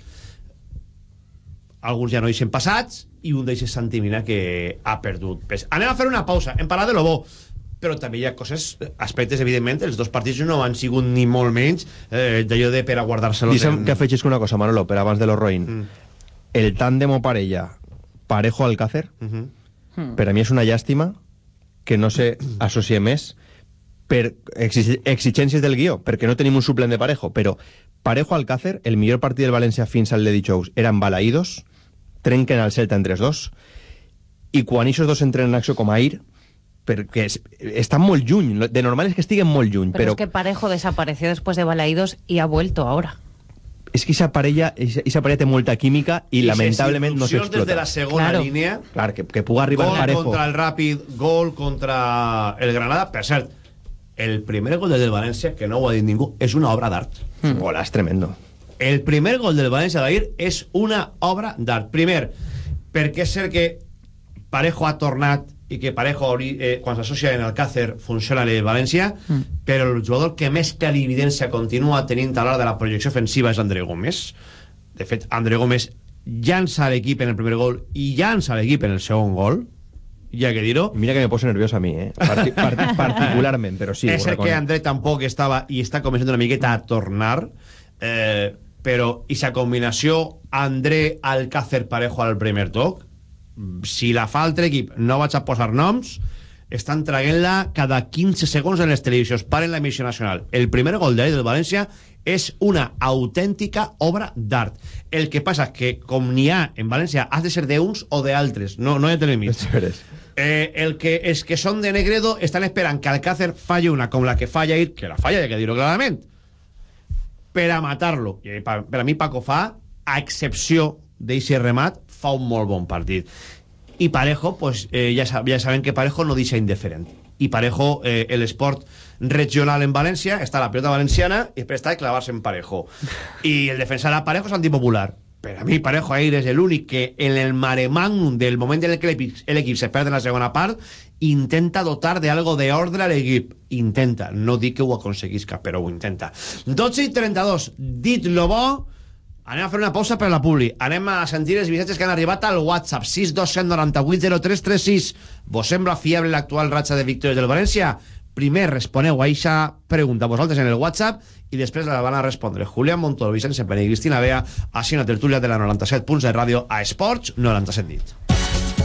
S1: alguns ja no hi passats i un d'ells és Santi Mina que ha perdut pes. Anem a fer una pausa, hem parlat de lo bo però també hi ha coses, aspectes evidentment els dos partits no han sigut ni molt menys eh, d'allò de per a guardar-se-los
S19: Deixa'm que afegis una cosa, Manolo, per abans de l'Orroin.
S1: Mm.
S19: El tándem o parella Parejo-Alcácer,
S1: Mhm.
S19: per a mi és una llàstima que no se associe més per exi- exigències del guió, perquè no tenim un suplent de Parejo, però Parejo Alcácer, el millor partit del València fins al de dijous eren balaïdos, trenquen el Celta en 3-2, i quan aquests dos entren en acció com ahir, perquè es, estan molt lluny, de normal és que estiguen molt lluny,
S17: Pero,
S19: però,
S17: es que Parejo desapareció después de Balaídos y ha vuelto ahora.
S19: és que esa parella, esa, esa parella té molta química i,
S1: I
S19: lamentablement no s'explota.
S1: des de la segona
S17: Claro.
S1: línia
S19: Clar, que, que puga arribar
S1: gol
S19: Parejo.
S1: contra el Ràpid, gol contra el Granada. Per cert, el primer gol del València, que no ho ha dit ningú, és una obra d'art.
S19: Mm. Golaç tremendo.
S1: El primer gol del València d'ahir és una obra d'art. Primer, perquè és cert que Parejo ha tornat i que Parejo, eh, quan s'associa en Alcácer, funciona el València, mm. però el jugador que més que l'evidència continua tenint a l'hora de la projecció ofensiva és André Gómez. De fet, André Gómez llança l'equip en el primer gol i llança l'equip en el segon gol, ha que dir-ho.
S19: Mira que me poso nervioso a mi, eh? Parti [LAUGHS] parti particularment, però sí,
S1: és cert que. André tampoc estava i està començant una miqueta a tornar eh, però aquesta combinació André Alcácer Parejo al primer toc? Si la fa altre equip no vaig a posar noms. Estan traient-la cada 15 segons en les televisions. Paren la emissió nacional. El primer gol d'ahir del València és una autèntica obra d'art. El que passa és que com n'hi ha en València has de ser d'uns o d'altres. No, no hi ha telemís Eh, el que els que són de Negredo estan esperant que Alcácer falle una com la que falla ahir, que la falla, hay que dir-ho clarament, per a matar-lo. Per, a mi Paco fa, a excepció d'eixe remat, fa un molt bon partit. I Parejo, pues, eh, ja, sab ja saben que Parejo no deixa indiferent. I Parejo, eh, l'esport regional en València, està la pelota valenciana i després està de clavar-se en Parejo. I el defensa de Parejo és antipopular. Per a mi Parejo ahir és l'únic que en el mare magnum del moment en l'equip- l'equip se perd en la segona part intenta dotar de algo de ordre a l'equip. Intenta, no dic que ho aconseguisca, però ho intenta. 12 i 32, dit lo bo, anem a fer una pausa per a la publi. Anem a sentir els missatges que han arribat al WhatsApp 627980336. Vos sembla fiable l'actual ratxa de victòries del València? Primer responeu a eixa pregunta vosaltres en el WhatsApp i després la van a respondre Julián Montoro, Vicent Sempere i Cristina Bea així una tertúlia de la 97 punts de ràdio a Esports 97 nit.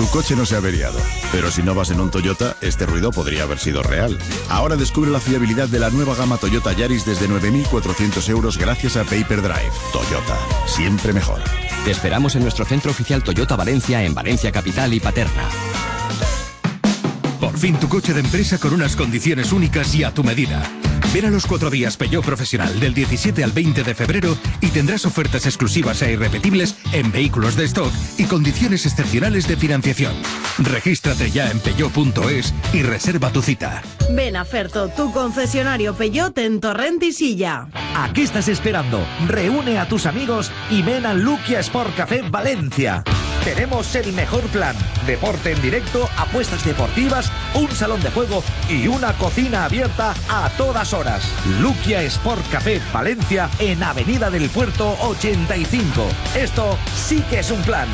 S20: tu coche no se ha averiado. Pero si no vas en un Toyota, este ruido podría haber sido real. Ahora descubre la fiabilidad de la nueva gama Toyota Yaris desde 9.400 euros gracias a Paper Drive. Toyota, siempre mejor.
S21: Te esperamos en nuestro centro oficial Toyota Valencia en Valencia Capital y Paterna.
S5: Por fin tu coche de empresa con unas condiciones únicas y a tu medida. Ven a los cuatro días Peugeot Profesional del 17 al 20 de febrero y tendrás ofertas exclusivas e irrepetibles en vehículos de stock y condiciones excepcionales de financiación. Regístrate ya en peugeot.es y reserva tu cita.
S22: Ven a Ferto, tu concesionario Peugeot en Torrent y Silla.
S3: ¿A qué estás esperando? Reúne a tus amigos y ven al Luquia Sport Café Valencia. Tenemos el mejor plan. Deporte en directo, apuestas deportivas, un salón de juego y una cocina abierta a todas horas. Luquia Sport Café Valencia en Avenida del Puerto 85. Esto sí que es un plan.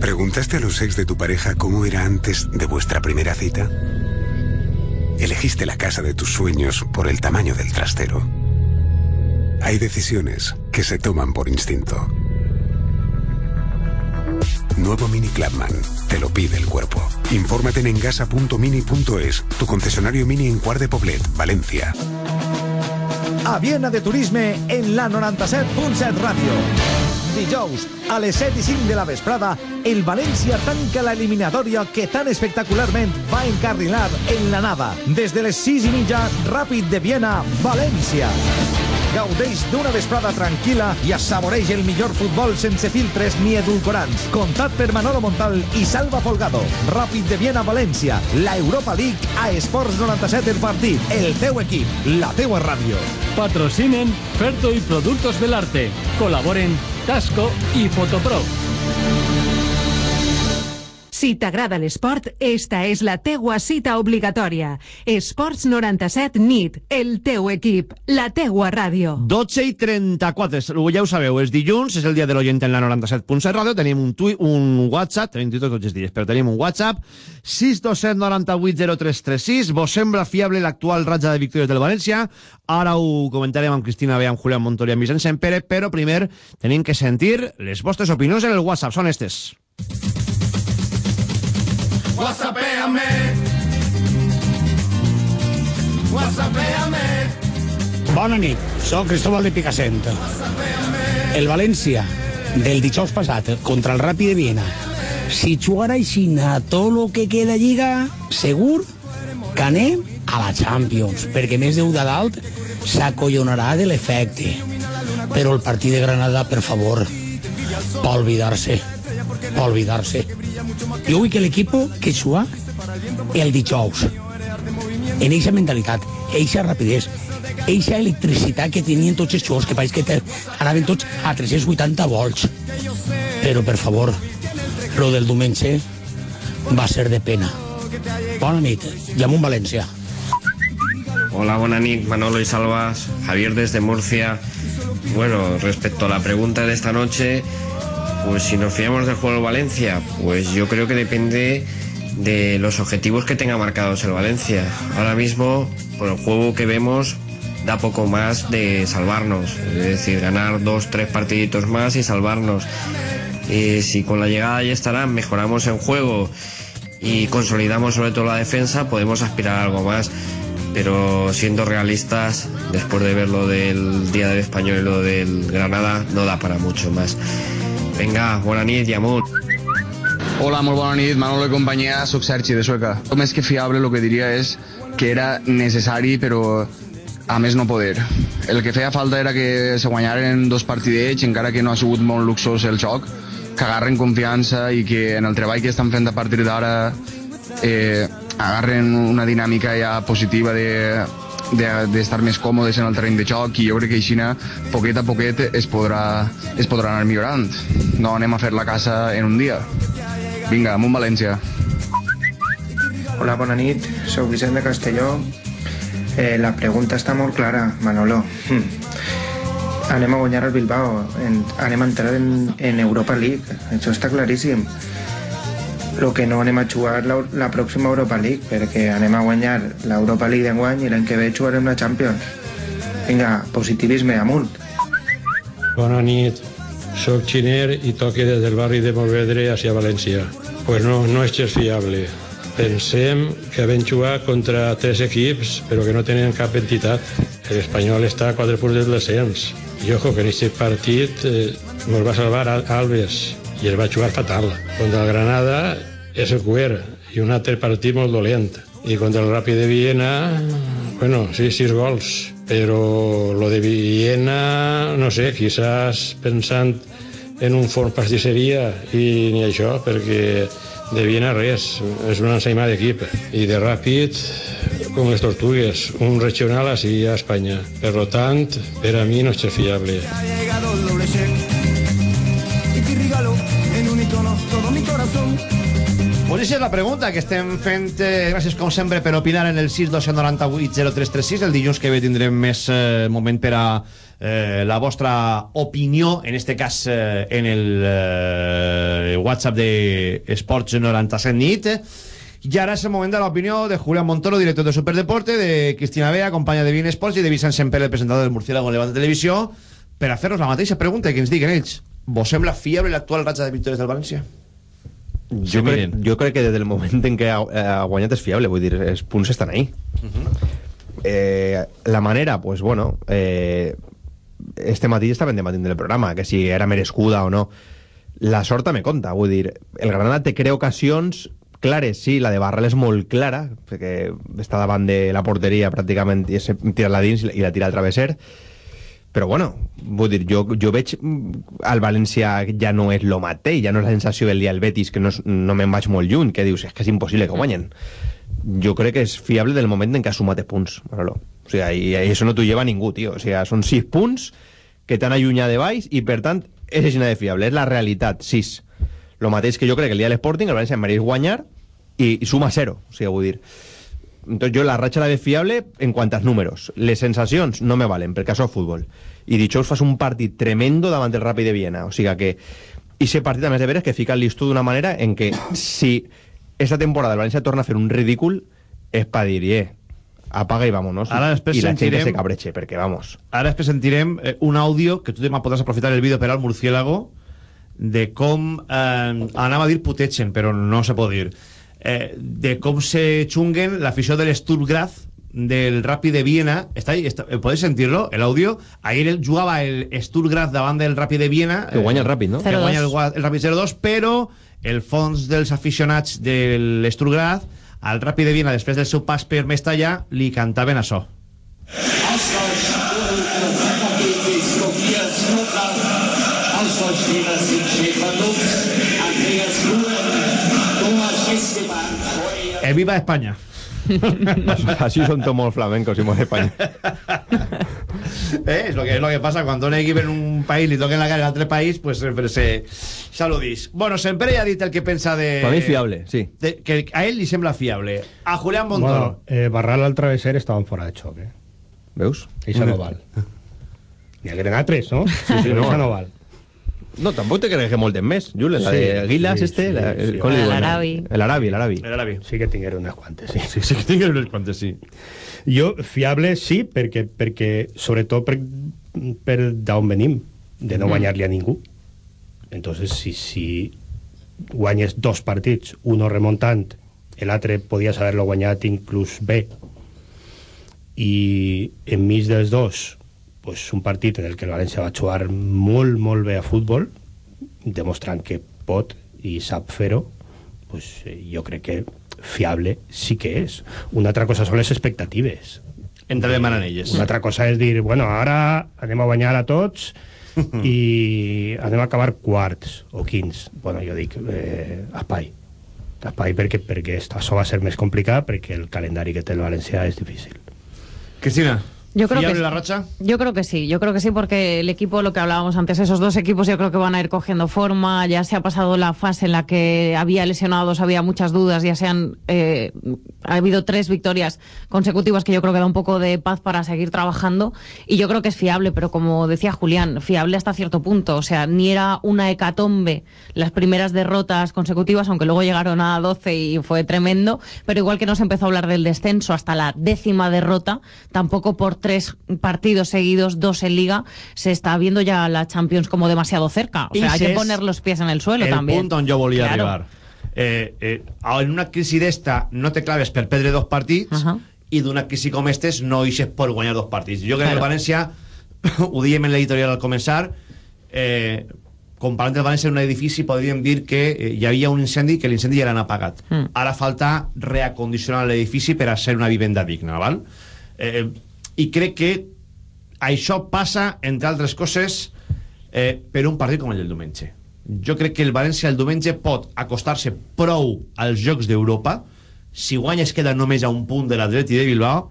S23: ¿Preguntaste a los ex de tu pareja cómo era antes de vuestra primera cita? ¿Elegiste la casa de tus sueños por el tamaño del trastero? Hay decisiones que se toman por instinto. Nuevo Mini Clubman. Te lo pide el cuerpo. Infórmate en engasa.mini.es, tu concesionario Mini en Cuart de Poblet, Valencia.
S3: A Viena de Turisme en la 97.7 Ràdio. Dijous, a les 7 i 5 de la vesprada, el València tanca l'eliminatòria que tan espectacularment va encarrilar en la nada. Des de les 6 i de Viena, València. Gaudeix d'una vesprada tranquil·la i assaboreix el millor futbol sense filtres ni edulcorants. Contat per Manolo Montal i Salva Folgado. Ràpid de Viena, València. La Europa League a Esports 97 el partit. El teu equip, la teua ràdio.
S24: Patrocinen Ferto y Productos del Arte. Colaboren Tasco y Fotopro.
S6: Si t'agrada l'esport, esta és la teua cita obligatòria. Esports 97 NIT, el teu equip, la teua ràdio.
S1: 12 i 34, ja ho sabeu, és dilluns, és el dia de l'oient en la 97.7 ràdio, tenim un, tui, un WhatsApp, tenim Twitter tots els dies, però tenim un WhatsApp, 627 98 0336, vos sembla fiable l'actual ratja de victòries del València? Ara ho comentarem amb Cristina Bé, amb Julián Montori, amb Vicent Sempere, però primer tenim que sentir les vostres opinions en el WhatsApp, són estes.
S25: Whatsappéame. Whatsappéame.
S26: Bona nit, sóc Cristóbal de Picassent. El València, del dijous passat, contra el Ràpid de Viena. Si jugara així a tot el que queda lliga, segur que anem a la Champions, perquè més de de dalt s'acollonarà de l'efecte. Però el partit de Granada, per favor, pa olvidar-se, pa olvidar-se. Jo vull que l'equip que juga el dijous, en eixa mentalitat, eixa rapidesa, eixa electricitat que tenien tots els jugadors, que pareix que anaven tots a 380 volts. Però, per favor, lo del diumenge va ser de pena. Bona nit, i amunt València.
S27: Hola, buenas nit, Manolo y Salvas, Javier desde Murcia. Bueno, respecto a la pregunta de esta noche, pues si nos fiamos del juego del Valencia, pues yo creo que depende de los objetivos que tenga marcados el Valencia. Ahora mismo, por el juego que vemos, da poco más de salvarnos, es decir, ganar dos, tres partiditos más y salvarnos. Si con la llegada ya estarán, mejoramos en juego y consolidamos sobre todo la defensa, podemos aspirar a algo más. Pero siendo realistas, después de ver lo del Día del Español y lo del Granada, no da para mucho más. Venga, buena nit i amunt.
S28: Hola, molt bona nit, Manolo i companyia, soc Sergi de Sueca. Més que fiable, el que diria és que era necessari, però a més no poder. El que feia falta era que se guanyaren dos partidets, encara que no ha sigut molt luxós el joc, que agarren confiança i que en el treball que estan fent a partir d'ara eh, agarren una dinàmica ja positiva de d'estar de, més còmodes en el terreny de joc i jo crec que així poquet a poquet es podrà, es podrà anar millorant no anem a fer la casa en un dia vinga, amunt València
S29: Hola, bona nit. Soc Vicent de Castelló. Eh, la pregunta està molt clara, Manolo. Hm. Anem a guanyar el Bilbao. En, anem a entrar en, en Europa League. Això està claríssim. Lo que no anem a jugar la, la pròxima Europa League, perquè anem a guanyar l'Europa League d'enguany i l'any que ve jugarem la Champions. Vinga, positivisme amunt.
S11: Bona nit. Soc xiner i toque des del barri de Morvedre hacia València. Pues no, no és fiable. Pensem que vam jugar contra tres equips, però que no tenen cap entitat. L'Espanyol està a quatre punts del descens. I ojo, que en aquest partit eh, ens va salvar Al- Alves i el va jugar fatal. Contra el Granada és el cuer i un altre partit molt dolent. I contra el Ràpid de Viena, bueno, sí, sis gols, però lo de Viena, no sé, quizás pensant en un forn pastisseria i ni això, perquè de Viena res, és un ensenyament d'equip. I de ràpid, com les tortugues, un regional així a Espanya. Per tant, per a mi no és fiable.
S25: Ha
S1: Boníssima és la pregunta que estem fent, eh, gràcies com sempre per opinar en el 629803336 el dilluns que ve tindrem més eh, moment per a eh, la vostra opinió, en este cas eh, en el eh, WhatsApp de Esports 97 nit. I ara és el moment de l'opinió de Julián Montoro, director de Superdeporte, de Cristina Bea, companya de Bein Sports i de Vicent Semper, el presentador del Murciélago en Levante Televisió per a fer-nos la mateixa pregunta que ens diguen ells. Vos sembla fiable l'actual ratxa de victòries del València?
S19: Jo, crec, jo crec que des del moment en què ha, ha guanyat és fiable, vull dir, els punts estan ahí. Eh, la manera, pues bueno, eh, este matí estem dematint del programa, que si era merescuda o no. La sort també compta, vull dir, el Granada té crea ocasions clares, sí, la de Barral és molt clara, perquè està davant de la porteria pràcticament i es tira la dins i la tira al travesser, però bueno, vull dir, jo, jo veig mm, al València ja no és lo mateix, ja no és la sensació del dia del Betis, que no, no me'n vaig molt lluny, que dius, és que és impossible que guanyen. Jo crec que és fiable del moment en què ha sumat punts, Manolo. O sigui, i, i això no t'ho lleva ningú, tio. O sigui, són sis punts que t'han allunyat de baix i, per tant, és així de fiable. És la realitat, sis. Lo mateix que jo crec que el dia de l'Sporting, el València mereix guanyar i, i suma zero, o sigui, vull dir... Entonces jo la ratxa la ve fiable en quant als números. Les sensacions no me valen, perquè això és futbol. I dijous fas un partit tremendo davant del Ràpid de Viena. O sigui que... I aquest partit, a més de veres, que fica el listó d'una manera en què si esta temporada el València torna a fer un ridícul és per dir, eh, apaga i vámonos.
S1: Ara després
S19: I la gent que
S1: sentirem-
S19: se cabreche, perquè, vamos...
S1: Ara després sentirem eh, un àudio que tu demà podràs aprofitar el vídeo per al murciélago de com eh, anava a dir puteixen, però no se pot dir eh, de com se xunguen l'afició de l'Sturmgraz del Rapid de Viena. Està, ahí, està, eh, podeu sentir-lo, el audio ahir el jugava el Sturmgraz davant del Rapid de Viena
S19: Que guanya el Ràpid, no?
S1: que guanya el, el Rapid 0-2 però el fons dels aficionats de l'Sturmgraz al Rapid de Viena després del seu pas per Mestalla li cantaven això Eh, viva España [LAUGHS]
S19: Así son todos molt flamencos y molt España. [LAUGHS]
S1: Eh, es lo que es lo que pasa cuando un equipo en un país le toquen la cara a otro país, pues siempre se saludís. Bueno, siempre ya dit el que pensa de...
S19: Per mi fiable, sí.
S1: de- que a él li sembla fiable. A Julián
S18: Bueno,
S1: Montoro.
S18: eh, Barral al travesser estaven fora de eh?
S19: Veus?
S18: Això no val. N'hi [LAUGHS] hagueren altres, no? Sí, sí,
S19: no.
S18: Això no val.
S19: No, tampoc te crees que molten més, Julen. La
S18: Sí,
S19: de Guilas,
S18: sí,
S19: este,
S18: sí,
S19: la,
S18: sí.
S19: com li
S18: El
S19: diuen?
S18: Arabi.
S19: El Arabi, el Arabi.
S1: El Arabi.
S18: Sí que tingueren unes quantes, sí.
S1: Sí, sí que tingueren unes quantes, sí.
S18: Jo, fiable, sí, perquè, perquè sobretot per, per d'on venim, de no
S1: Mhm.
S18: guanyar-li a ningú. Entonces, si, si guanyes dos partits, uno remontant, l'altre podies haver-lo guanyat inclús bé, i enmig dels dos, pues, un partit en el que el València va jugar molt, molt bé a futbol, demostrant que pot i sap fer-ho, pues, eh, jo crec que fiable sí que és. Una altra cosa són les expectatives.
S1: Entrarem ara en elles.
S18: Una altra cosa és dir, bueno, ara anem a guanyar a tots [LAUGHS] i anem a acabar quarts o quins. Bueno, jo dic, eh, espai. Espai perquè, perquè això va ser més complicat perquè el calendari que té el València és difícil.
S1: Cristina,
S17: Yo creo
S1: ¿fiable
S17: que
S1: la racha?
S17: Yo creo que sí, yo creo que sí, porque el equipo, lo que hablábamos antes, esos dos equipos yo creo que van a ir cogiendo forma, ya se ha pasado la fase en la que había lesionados, había muchas dudas, ya se han, eh, ha habido tres victorias consecutivas que yo creo que da un poco de paz para seguir trabajando, y yo creo que es fiable, pero como decía Julián, fiable hasta cierto punto, o sea, ni era una hecatombe las primeras derrotas consecutivas, aunque luego llegaron a 12 y fue tremendo, pero igual que no se empezó a hablar del descenso hasta la décima derrota, tampoco por tres partidos seguidos, dos en liga, se está viendo ya la Champions como demasiado cerca. O sea, hay que poner los pies en el suelo
S1: el
S17: también.
S1: punt on jo volia
S17: Claro.
S1: arribar. Eh, eh, en una crisi d'esta no te claves per perdre dos partits i d'una crisi com estes no eixes per guanyar dos partits. Jo crec que el
S17: Claro.
S1: València, [COUGHS] ho dèiem en l'editorial al començar, eh, comparant el València en un edifici podríem dir que eh, hi havia un incendi que l'incendi ja l'han apagat.
S17: Mm.
S1: Ara falta reacondicionar l'edifici per a ser una vivenda digna, val? Eh, I crec que això passa, entre altres coses, eh, per un partit com el del diumenge. Jo crec que el València el diumenge pot acostar-se prou als Jocs d'Europa, si guanya es queda només a un punt de l'Atleti de Bilbao,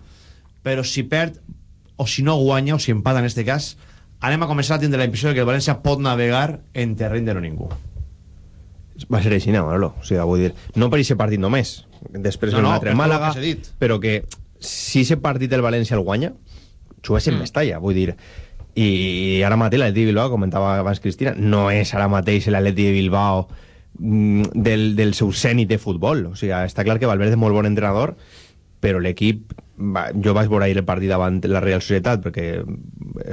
S1: però si perd, o si no guanya, o si empata en este cas, anem a començar a tindre la impressió que el València pot navegar en terreny de no ningú.
S19: Va ser així, no, Manolo. O sigui, vull dir, no per aquest partit només. Després
S1: No,
S19: no, un altre Màlaga, però que si aquest partit el València el guanya, jugués en
S1: Mm.
S19: Mestalla, vull dir... I ara mateix l'Atleti de Bilbao, comentava abans Cristina, no és ara mateix l'Atleti de Bilbao mm, del, del seu cènit de futbol. O sigui, està clar que Valverde és molt bon entrenador, però l'equip... va- Jo vaig veure ahir el partit davant la Real Societat, perquè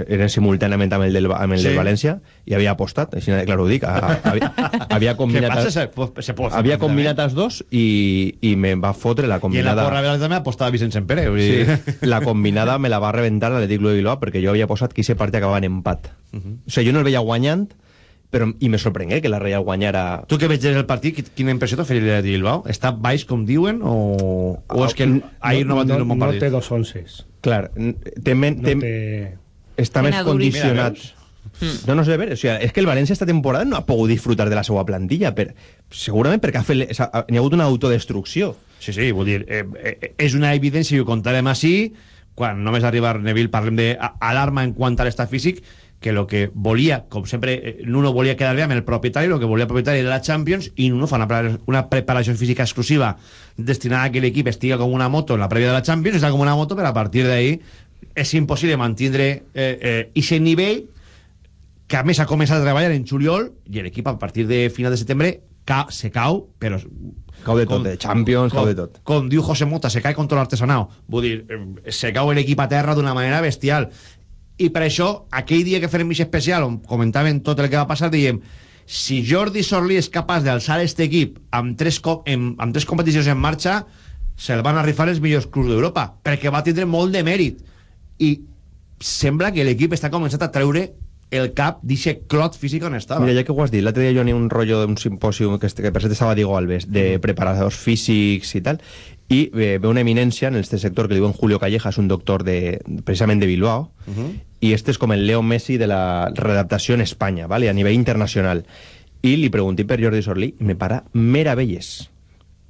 S19: eren simultàniament amb el del, amb el
S1: Sí.
S19: del València, i havia apostat, així de clar ho dic, a, a, havia, havia combinat...
S1: Passa? Se, pot- se pot
S19: havia combinat els dos i, i me va fotre la
S1: I en la
S19: combinada...
S1: porra també apostava Vicent Sempere.
S19: Sí, [LAUGHS] la combinada me la va reventar l'Atlètic Club de Bilbao perquè jo havia posat que aquest partit acabava en empat.
S1: Uh -huh.
S19: O sigui, jo no el veia guanyant, però, i me sorprengué que la Real guanyara...
S1: Tu que veig el partit, qui- quina impressió t'ha fet el de Bilbao? Està baix, com diuen, o, o és que ahir no, va tenir un bon
S18: no
S1: partit?
S18: té dos onces.
S19: Clar, té, men,
S18: No
S19: té,
S18: té...
S19: està més condicionat.
S18: Mira,
S19: No, no sé de veure. O sigui, és que el València esta temporada no ha pogut disfrutar de la seva plantilla, per, segurament perquè ha fet, n'hi ha hagut una autodestrucció.
S1: Sí, sí, vull dir, eh, eh, és una evidència i ho contarem així, quan només arribar Neville parlem d'alarma en quant a l'estat físic, que lo que volia, com sempre, eh, Nuno volia quedar bé amb el propietari, el que volia el propietari era la Champions, i Nuno fa una, una preparació física exclusiva destinada a que l'equip estiga com una moto en la prèvia de la Champions, està com una moto, però a partir d'ahí és impossible mantindre eh, eh, ese nivell que a més ha començat a treballar en juliol i l'equip a partir de final de setembre ca, se cau, però...
S19: Cau de tot, de Champions, cau de tot.
S1: Com diu José Mota, se cae contra l'artesanao. Vull dir, eh, se cau l'equip a terra d'una manera bestial. I per això, aquell dia que farem mig especial, on comentàvem tot el que va passar, diem, si Jordi Sorlí és capaç d'alçar aquest equip amb tres, en, amb tres competicions en marxa, se'l van a rifar els millors clubs d'Europa, perquè va tindre molt de mèrit. I sembla que l'equip està començant a treure el cap d'aquest clot físic on estava.
S19: Mira, ja que ho has dit, l'altre dia jo anava un rotllo d'un simpòsium que, que presenta estava Diego Alves, de preparadors físics i tal, i eh, ve una eminència en este sector que li diuen Julio Calleja, és un doctor de, precisament de Bilbao,
S1: Uh -huh.
S19: i este és com el Leo Messi de la readaptació en Espanya, ¿vale? a nivell internacional. I li pregunté per Jordi Sorlí i me para meravelles.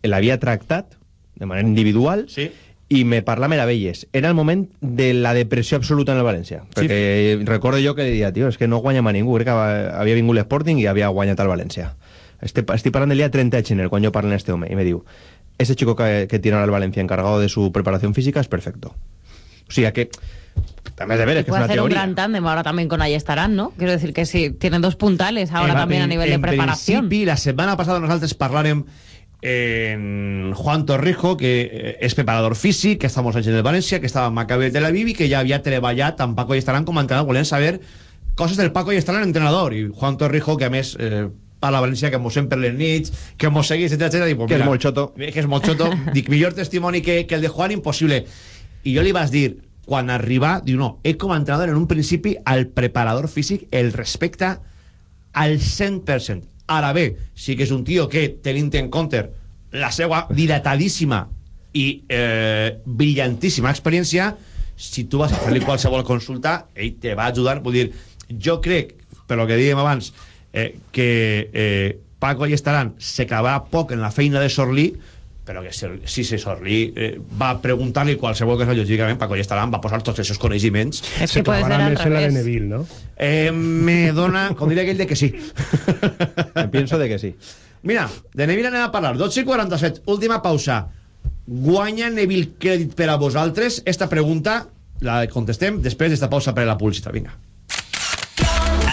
S19: L'havia tractat de manera individual
S1: sí.
S19: I me parla meravelles. Era el moment de la depressió absoluta en el València.
S1: Sí.
S19: Perquè recordo jo que deia, tio, és que no guanyem a ningú. Crec que havia vingut l'Sporting i havia guanyat el València. Estic, estic parlant del dia 30 de gener, quan jo parlo en este home, i me diu, ese chico que, que tiene ahora el Valencia encargado de su preparación física es perfecto. O sea que, también es de ver, es que es
S17: puede
S19: una
S17: hacer un
S19: teoría.
S17: gran tándem ahora también con ahí estarán, ¿no? Quiero decir que sí, tienen dos puntales ahora
S1: En-
S17: también a
S1: en-
S17: nivel de
S1: en
S17: preparación.
S1: principi, la setmana passada nosaltres parlarem en Juan Torrijo, que eh, és preparador físic, que anys en el València, que estava en Maccabi de Tel Aviv que ja havia treballat amb Paco i Estarán com a entrenador. Volem saber coses del Paco i Estarán entrenador. I Juan Torrijo, que a més eh, parla València, que mos per les nits, que mos seguís, etcètera, etcètera. Dic, pues,
S19: Que és
S1: mira,
S19: molt xoto. [LAUGHS]
S1: Que és molt xoto. Dic, millor testimoni que, que el de Juan, impossible. I jo li vas dir, quan arriba, diu, no, ell com a entrenador en un principi al preparador físic el respecta al 100%. Ara bé, sí que és un tio que, tenint en compte la seva dilatadíssima i eh, brillantíssima experiència, si tu vas a fer-li qualsevol consulta, ell te va ajudar. Vull dir, jo crec, per lo que dèiem abans, eh, que eh, Paco i Estaran se clavarà poc en la feina de Sorlí, però que si, si se Sorlí eh, va preguntar-li qualsevol cosa, lògicament Paco i Estaran va posar tots els seus coneixements.
S17: Es que puede ser al
S18: Més en la de. Neville, ¿no?
S1: Eh, me dona, com diria aquell de que sí. [LAUGHS]
S19: Me pienso de que sí.
S1: Mira, de Neville anem a parlar. 12 i 47, última pausa. Guanya Neville crèdit per a vosaltres? Esta pregunta la contestem després d'esta pausa per a la publicitat. Vinga.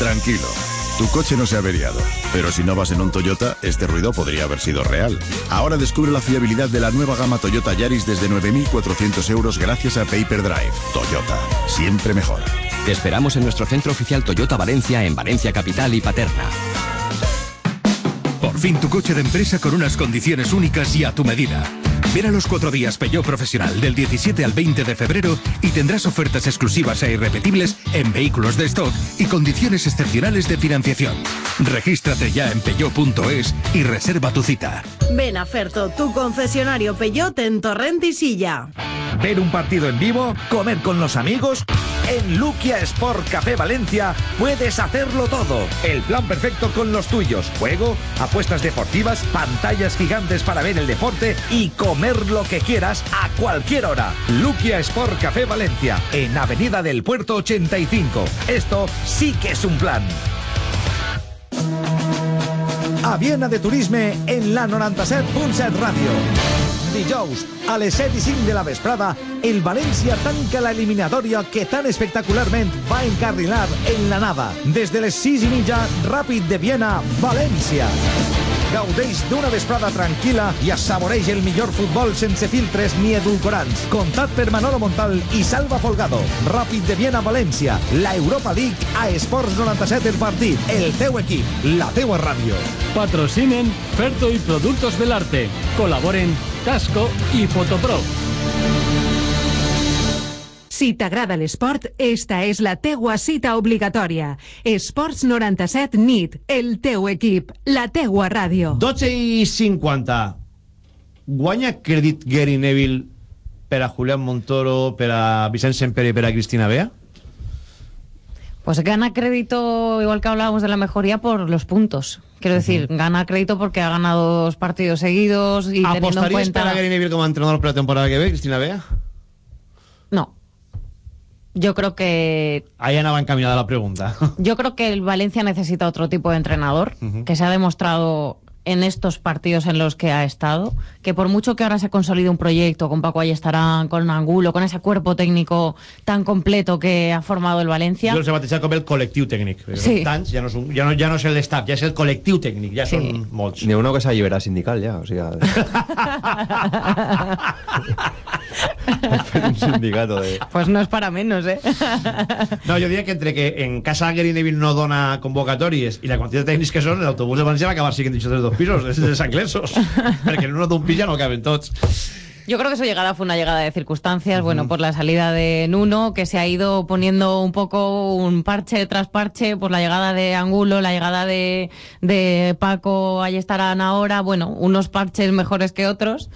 S20: Tranquilo, tu coche no se ha averiado, pero si no vas en un Toyota, este ruido podría haber sido real. Ahora descubre la fiabilidad de la nueva gama Toyota Yaris desde 9.400 euros gracias a Paper Drive. Toyota, siempre mejor.
S30: Te esperamos en nuestro centro oficial Toyota Valencia en Valencia Capital y Paterna.
S31: Por fin tu coche de empresa con unas condiciones únicas y a tu medida. Ven a los cuatro días Peugeot Profesional del 17 al 20 de febrero y tendrás ofertas exclusivas e irrepetibles en vehículos de stock y condiciones excepcionales de financiación. Regístrate ya en peugeot.es y reserva tu cita.
S22: Ven a Ferto, tu concesionario Peugeot en Torrent y Silla.
S3: ver un partido en vivo, comer con los amigos. En Luquia Sport Café Valencia puedes hacerlo todo. El plan perfecto con los tuyos. Juego, apuestas deportivas, pantallas gigantes para ver el deporte y comer lo que quieras a cualquier hora. Luquia Sport Café Valencia, en Avenida del Puerto 85. Esto sí que es un plan. A Viena de Turisme en la 97.7 Ràdio. Dijous, a les 7 i 5 de la vesprada, el València tanca la eliminatòria que tan espectacularment va encarrilar en la nada. Des de les 6 i mitja, Ràpid de Viena, València. Gaudeix d'una vesprada tranquil·la i assaboreix el millor futbol sense filtres ni edulcorants. Contat per Manolo Montal i Salva Folgado. Ràpid de Viena a València. La Europa League a Esports 97 el partit. El teu equip, la teua ràdio.
S24: Patrocinen Ferto y Productos del Arte. Colaboren Casco y Fotopro.
S6: Si t'agrada l'esport, esta és la teua cita obligatòria. Esports 97 NIT, el teu equip, la teua ràdio.
S1: 12 i 50. Guanya crèdit Gary Neville per a Julián Montoro, per a Vicent Sempere i per a Cristina Bea?
S17: Pues gana crédito, igual que hablábamos de la mejoría, por los puntos. Quiero decir, gana crédito porque ha ganado dos partidos seguidos y teniendo en
S1: ¿Apostarías
S17: cuenta...
S1: per a Gary Neville com a entrenador per la temporada que ve, Cristina Bea?
S17: No. Yo creo que
S1: Ahí anava encaminada la pregunta.
S17: yo creo que el Valencia necesita otro tipo de entrenador que se ha demostrado en estos partidos en los que ha estado, que por mucho que ahora se consolide un proyecto con Paco Ayestarán, con Angulo, con ese cuerpo técnico tan completo que ha formado el Valencia,
S1: Jo els he batejat com el col·lectiu tècnic. perquè
S17: Sí.
S1: Tants, ja no, és un, ja, no, ja no és el staff, ja és el col·lectiu tècnic, ja
S17: Sí.
S1: són molts.
S19: Ni uno que s'alliberà sindical ja, o sigui... [LAUGHS] [LAUGHS] un sindicato de...
S17: pues no es para menos, ¿eh? [LAUGHS]
S1: No, jo diria que entre que en casa Gary Neville no dona convocatòries i la quantitat de tècnics que són, l'autobús de València va acabar siguent dicho de dos pisos, de anglesos, [LAUGHS] perquè en uno d'un pis ja no caben tots.
S17: Yo creo que su llegada fue una llegada de circunstancias, bueno, por la salida de Nuno, que se ha ido poniendo un poco un parche tras parche, por la llegada de Angulo, la llegada de, de Paco, ahí estarán ahora, bueno, unos parches mejores que otros.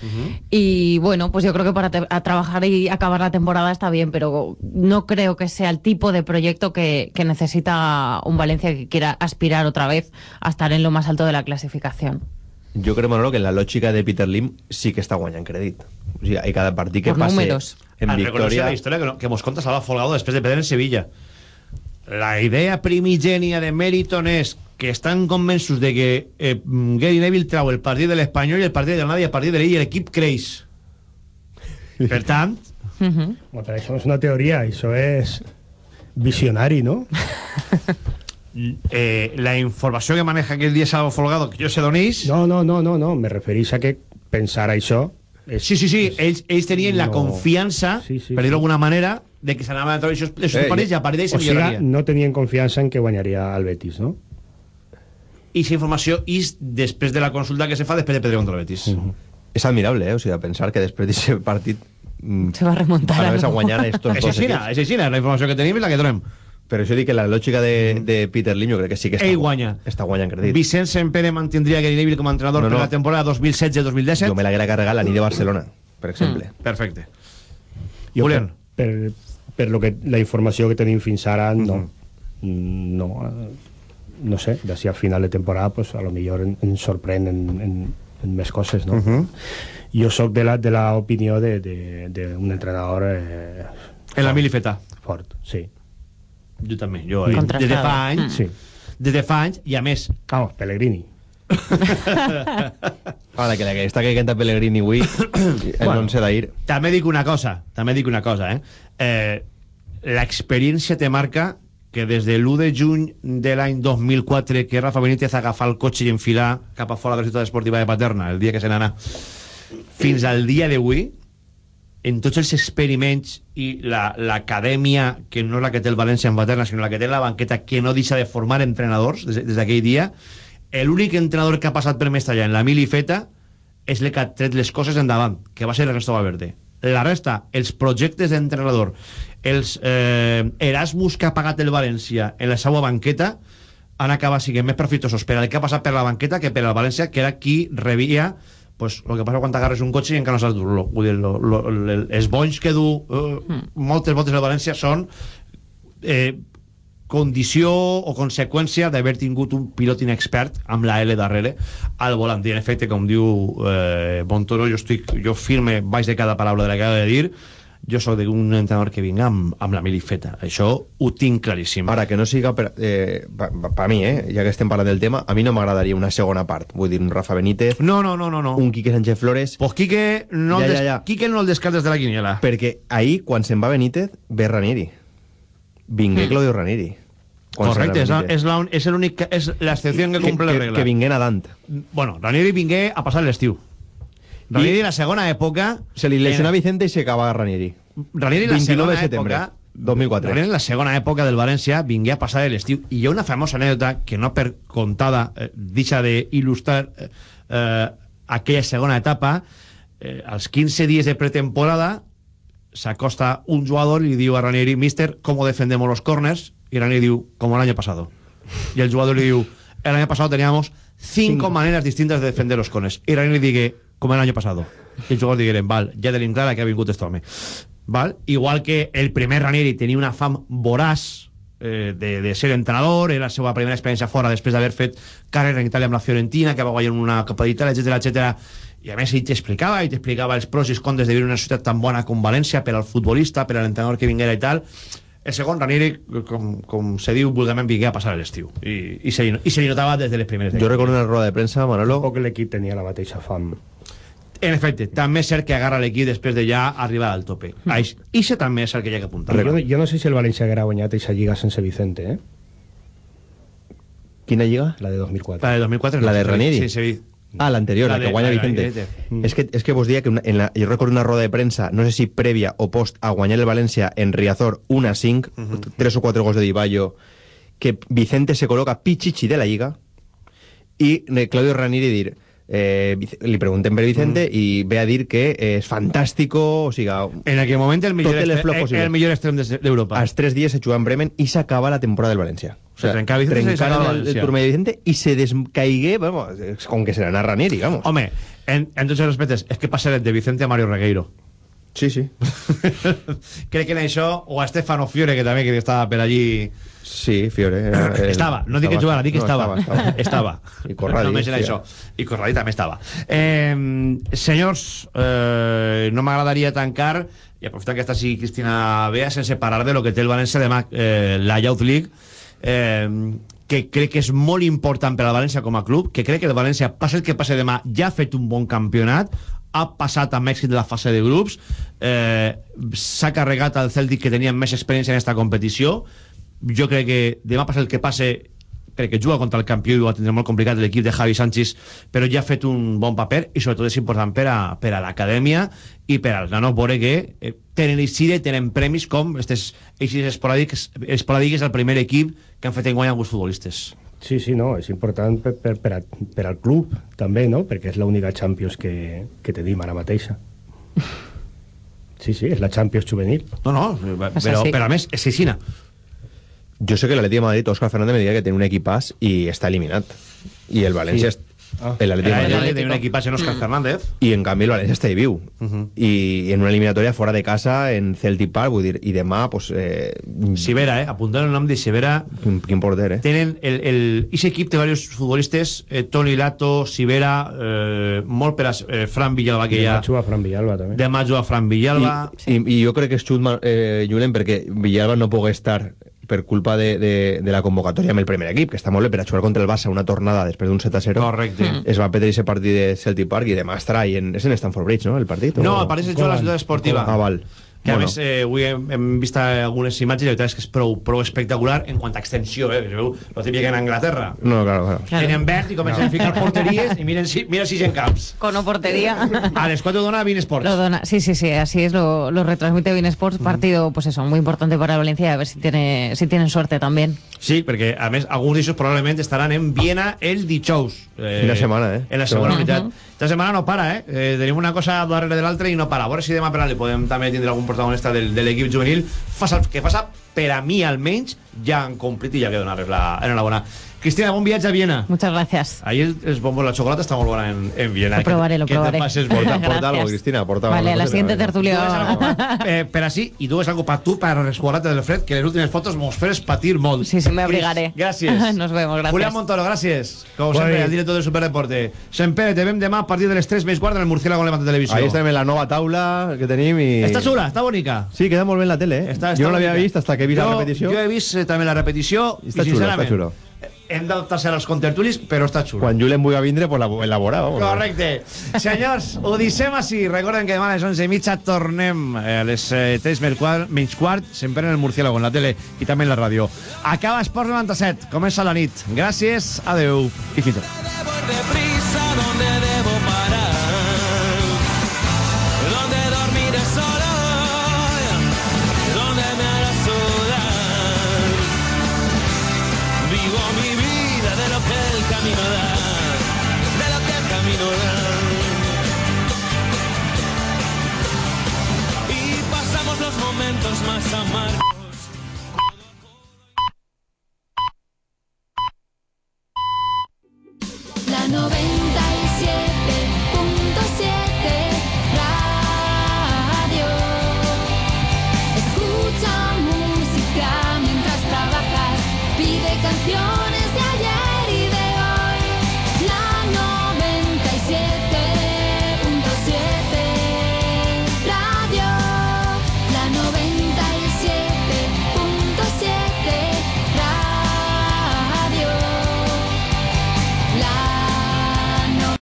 S17: Y bueno, pues yo creo que para te- a trabajar y acabar la temporada está bien, pero no creo que sea el tipo de proyecto que, que necesita un Valencia que quiera aspirar otra vez a estar en lo más alto de la clasificación.
S19: Jo crec, Manolo, que en la lògica de Peter Lim sí que està guanyant crèdit. O sigui, i cada partit que
S17: Por
S19: passe
S17: números.
S19: en
S1: recordeu
S19: victòria...
S1: la història que, no- que mos conta Salva Folgado després de perdre en Sevilla. La idea primigènia de Meriton és que estan convenços de que eh, Gary Neville trau el partit de l'Espanyol i el partit de Granada i el partit de l'Ell i l'equip creix. [LAUGHS] Per tant,
S17: Ujú.
S18: Bueno, pero eso no es una teoría, eso es visionari, ¿no? [LAUGHS]
S1: eh, la informació que maneja aquell dia Salva Folgado, que jo se donís...
S18: No, no, no, no, no. me referís a que pensar això... És,
S1: Sí, sí, sí, ells, ells tenien la
S18: no.
S1: confiança,
S18: Sí, sí,
S1: per dir-ho
S18: sí.
S1: d'alguna manera, de que s'anaven a treure aquests aquests
S19: Eh,
S1: partits i a partir d'ahí se
S18: o sigui,
S1: milloraria.
S18: no tenien confiança en que guanyaria el Betis, no?
S1: I aquesta informació és després de la consulta que se fa després de perdre contra el Betis.
S19: És admirable, eh? O sigui, pensar que després d'aquest partit... mm,
S17: Se va a remontar
S19: Van a guanyar estos
S1: És
S19: dos
S1: així,
S19: equips.
S1: és així, la informació que tenim és la que trobem.
S19: Però això dic que la lògica de, de Peter Lim jo crec que sí que està,
S1: Ell guanya.
S19: està guanyant crèdit.
S1: Vicent Sempere mantindria Gary Neville com a entrenador
S19: No,
S1: per
S19: no.
S1: la temporada 2016-2017.
S19: Jo me l'haguera carregat la nit de Barcelona, per exemple.
S1: Perfecte.
S18: Jo
S1: Julián.
S18: Per, per, per lo que, la informació que tenim fins ara, no. Mm, No, eh, no sé, d'ací a final de temporada, pues, a lo millor en, ens sorprèn en, en, en més coses, no?
S1: Mhm.
S18: Jo sóc de la, de la opinió de, de, de un entrenador eh,
S1: En la milifeta.
S18: fort, sí.
S1: Jo també. Jo,
S18: Contrastado.
S1: des de fa anys,
S18: Sí.
S1: des de fa anys, i a més...
S18: Vamos, Pellegrini. [LAUGHS]
S19: Ara, que que està caigant a Pellegrini avui, [COUGHS] el
S1: Bueno.
S19: no se d'ahir.
S1: També dic una cosa, també dic una cosa, eh? eh L'experiència te marca que des de l'1 de juny de l'any 2004 que Rafa Benítez agafar el cotxe i enfilar cap a fora de la ciutat esportiva de Paterna, el dia que se n'anà, fins al dia d'avui, en tots els experiments i la- l'acadèmia, que no és la que té el València en Paterna, sinó la que té la banqueta, que no deixa de formar entrenadors des, des d'aquell dia, l'únic entrenador que ha passat per Mestalla en la mil i feta és el que ha tret les coses endavant, que va ser Ernesto Valverde. La resta, els projectes d'entrenador, els eh, Erasmus que ha pagat el València en la seva banqueta, han acabat sent més profitosos per al que ha passat per la banqueta que per al València, que era qui rebia pues, el que passa quan t'agarres un cotxe i encara no saps dur-lo. Vull dir, lo, lo, el, els bonys que du eh, moltes voltes al València són eh, condició o conseqüència d'haver tingut un pilot inexpert amb la L darrere al volant. I en efecte, com diu eh, Montoro, jo, estic, jo firme baix de cada paraula de la que acaba de dir, jo sóc un entrenador que vinga amb, amb la milifeta. Això ho tinc claríssim.
S19: Ara, que no siga per, eh, per, per mi, eh, ja que estem parlant del tema, a mi no m'agradaria una segona part. Vull dir, un Rafa Benítez...
S1: No, no, no, no. no.
S19: Un Quique Sánchez Flores...
S1: Pues Quique no,
S19: Ja,
S1: el,
S19: ja,
S1: des...
S19: ja.
S1: Quique no el descartes de la quiniela.
S19: Perquè ahir, quan se'n va Benítez, ve Ranieri. Vingué
S1: Mm.
S19: Claudio Ranieri.
S1: Correcte, és, la, és, la, és l'únic és l'excepció que,
S19: que,
S1: cumple la
S19: que,
S1: regla.
S19: que vingué nadant.
S1: Bueno, Ranieri vingué a passar l'estiu. Ranieri, la segona època...
S19: Se li lesiona Vicente i se acaba Ranieri.
S1: Ranieri, la
S19: 29
S1: segona
S19: de setembre,
S1: època...
S19: 2004.
S1: Ranieri, la segona època del València, vingué a passar l'estiu. I hi ha una famosa anècdota que no per contada eh, deixa d'il·lustrar eh, eh, aquella segona etapa. Eh, als 15 dies de pretemporada s'acosta un jugador i li diu a Ranieri, mister, ¿cómo defendemos los corners? Y Ranieri diu, como el año pasado. Y el jugador le diu, el año pasado teníamos cinco maneras distintas de defender los corners. Y Ranieri digue, como el año pasado. I el jugador digueren, val, ja tenim clara que ha vingut este home. Val? Igual que el primer Ranieri tenia una fam voràs eh, de, de ser entrenador, era la seva primera experiència fora després d'haver fet carrera en Itàlia amb la Fiorentina, que va guanyar una Copa d'Itàlia, etc etc. I a més ell t'explicava, i t'explicava els pros i els contres de viure en una ciutat tan bona com València per al futbolista, per a l'entrenador que vinguera i tal. El segon, Ranieri, com, com se diu vulgarment, vingué a passar l'estiu. I, i, se, li- I se li notava des de les primeres
S19: Jo recordo una roda de premsa, Manolo...
S18: Tampoc l'equip tenia la mateixa fam.
S1: En efecte, també és cert que agarra l'equip després de ja arribar al tope. Aix, Ixe també és el que hi ha que apuntar.
S18: Jo, no- jo no sé si el València haguera guanyat aquesta lliga sense Vicente, eh?
S19: Quina lliga?
S18: La de 2004.
S1: La de 2004
S19: La de Ranieri?
S1: Sí, sí.
S19: Ah, l'anterior, la,
S1: La
S19: que guanya
S1: la de
S19: Vicente.
S1: Vicente.
S19: És que, és que vos dia que una, en la, jo recordo una roda de premsa, no sé si prèvia o post a guanyar el València en Riazor 1 a 5,
S1: Mhm.
S19: 3 o 4 gols de Diballo, que Vicente se col·loca pichichi de la lliga i eh, Claudio Ranieri dir eh, Vic- li preguntem per Vicente i ve a dir que és fantàstico, o sigui,
S1: En aquell moment el millor,
S19: Totes les
S1: extre-
S19: flors
S1: el,
S19: possibles.
S1: el millor extrem de- d'Europa.
S19: als 3 dies se juga en Bremen i s'acaba la temporada del València. O
S1: Se trencava Vicente i se
S19: trencaren
S1: acaba el
S19: el, el
S1: València.
S19: turme de Vicente i se descaigué, vamos, és com que se n'anà Ranieri, vamos.
S1: Home, en, en tots els respectes, és que passa de Vicente a Mario Regueiro.
S19: Sí, sí. [LAUGHS]
S1: Crec que en això, o a Stefano Fiore, que també que estava per allí...
S19: Sí, Fiore. Era, [COUGHS] el-
S1: estava, no dic que jugara, dic que
S19: no,
S1: estava.
S19: Estava,
S1: estava. [LAUGHS]
S19: I Corradi.
S1: Només era això. I Corradi també estava. Eh, senyors, eh, no m'agradaria tancar, i aprofitant que està així Cristina Bea, sense parar de lo que té el València demà, eh, la Youth League, eh, que crec que és molt important per al València com a club, que crec que el València, passi el que passi demà, ja ha fet un bon campionat, ha passat amb èxit de la fase de grups, eh, s'ha carregat al Celtic que tenia més experiència en aquesta competició, jo crec que demà passa el que passe crec que juga contra el campió i ho tindrà molt complicat l'equip de Javi Sánchez però ja ha fet un bon paper i sobretot és important per a, per a l'acadèmia i per als nanos veure que eh, tenen eixida i tenen premis com aquestes esporàdiques, esporàdiques al primer equip que han fet enguany alguns futbolistes
S18: Sí, sí, no, és important per, per, per, a, per al club també, no? Perquè és l'única Champions que, que tenim ara mateixa. Sí, sí, és la Champions juvenil.
S1: no, no, però,
S18: sí.
S1: però a més és aixina
S19: Jo sé que l'Atleti de Madrid, Òscar Fernández, me diria que té un equipàs i està eliminat. I el València...
S1: Sí.
S19: Sí. L'Atleti de
S1: Era
S19: Madrid...
S1: el tenía un equipàs en Òscar Fernández
S19: I en canvi el València està ahí viu. I, I en una eliminatòria fora de casa, en Celtic Park, vull dir, i demà, pues... Eh,
S1: Sivera, eh? apuntant el nom de Sivera
S19: quin, quin porter, eh?
S1: Tenen el, el, ese equip té diversos futbolistes, eh, Toni Lato, Sivera, eh, molt per a eh, Fran Villalba, que ja...
S18: Demà juga Fran Villalba, també.
S1: Demà juga Fran Villalba.
S19: I, i, I jo crec que és xut, eh, Julen, perquè Villalba no pugui estar per culpa de, de, de la convocatòria amb el primer equip, que està molt bé per a jugar contra el Barça una tornada després d'un 7-0.
S1: Correcte.
S19: Es va perdre aquest partit de Celtic Park i demà estarà i en, és en Stamford Bridge, no?, el partit?
S1: No,
S19: o...
S1: el partit es juga a la ciutat esportiva.
S19: Ah, val.
S1: Que a
S19: Bueno.
S1: més, eh, avui hem, hem vist algunes imatges i la veritat és que és prou, prou espectacular en quant a extensió, eh? Es veu lo típic que en Anglaterra.
S19: No, claro, claro.
S1: Tenen verd i comencen a ficar porteries y miren si, mira si en camps.
S17: Con o portería.
S1: A les 4 dona Bean Sports.
S17: Lo dona, sí, sí, sí, así es, lo, lo retransmite Bein Sports, partido, pues eso, muy importante para Valencia, a ver si tiene, si tienen suerte también.
S1: Sí, perquè a més alguns d'ells probablement estaran en Viena el dijous.
S19: Quina setmana, eh?
S1: En la segona
S19: Això-
S1: meitat. Esta setmana no para, eh? eh? Tenim una cosa darrere de l'altra i no para. A veure si demà per li podem també tindre algun protagonista del, de l'equip juvenil. Fas el que passa, per a mi almenys, ja han complit i ja que donar-les la enhorabona. Cristina, bon viatge a Viena.
S17: Muchas gracias.
S1: Ahí el, els bombos, la xocolata està molt bona en, en Viena.
S17: Lo probaré, lo probaré.
S1: Que te
S19: Porta, porta algo. Cristina, porta
S17: Vale,
S19: algo,
S17: la siguiente
S19: a
S17: tertulia.
S1: Eh, per així, i tu és algo per tu, per les jugades del fred, que les últimes fotos mos feres patir molt.
S17: Sí, sí, me abrigaré.
S1: Gràcies. [LAUGHS]
S17: Nos vemos, gracias.
S1: Julián Montoro, gràcies. Com
S19: Guai.
S1: sempre, el director del Superdeporte. Sempere, te vem demà a partir de les 3 més en el Murciélago en Levante Televisió.
S19: Ahí estem en la nova taula que tenim i...
S1: Està xula, està bonica.
S19: Sí, queda molt bé en la tele, eh?
S1: Està,
S19: jo no l'havia
S1: bonica.
S19: vist hasta que he vist
S1: jo,
S19: la repetició.
S1: Jo he vist eh, també la repetició
S19: Està
S1: i
S19: xulo,
S1: sincerament,
S19: està xulo.
S1: Eh, hem d'adaptar-se als contertulis, però està xulo.
S19: Quan Julen vulgui vindre, pues la elaborar, vamos.
S1: Correcte. Senyors, ho deixem així. Recorden que demà a les 11 i mitja tornem eh, a les eh, 3 menys quart, menys quart, sempre en el Murciélago, en la tele i també en la ràdio. Acaba Esports 97, comença la nit. Gràcies, adeu i fins demà. 90.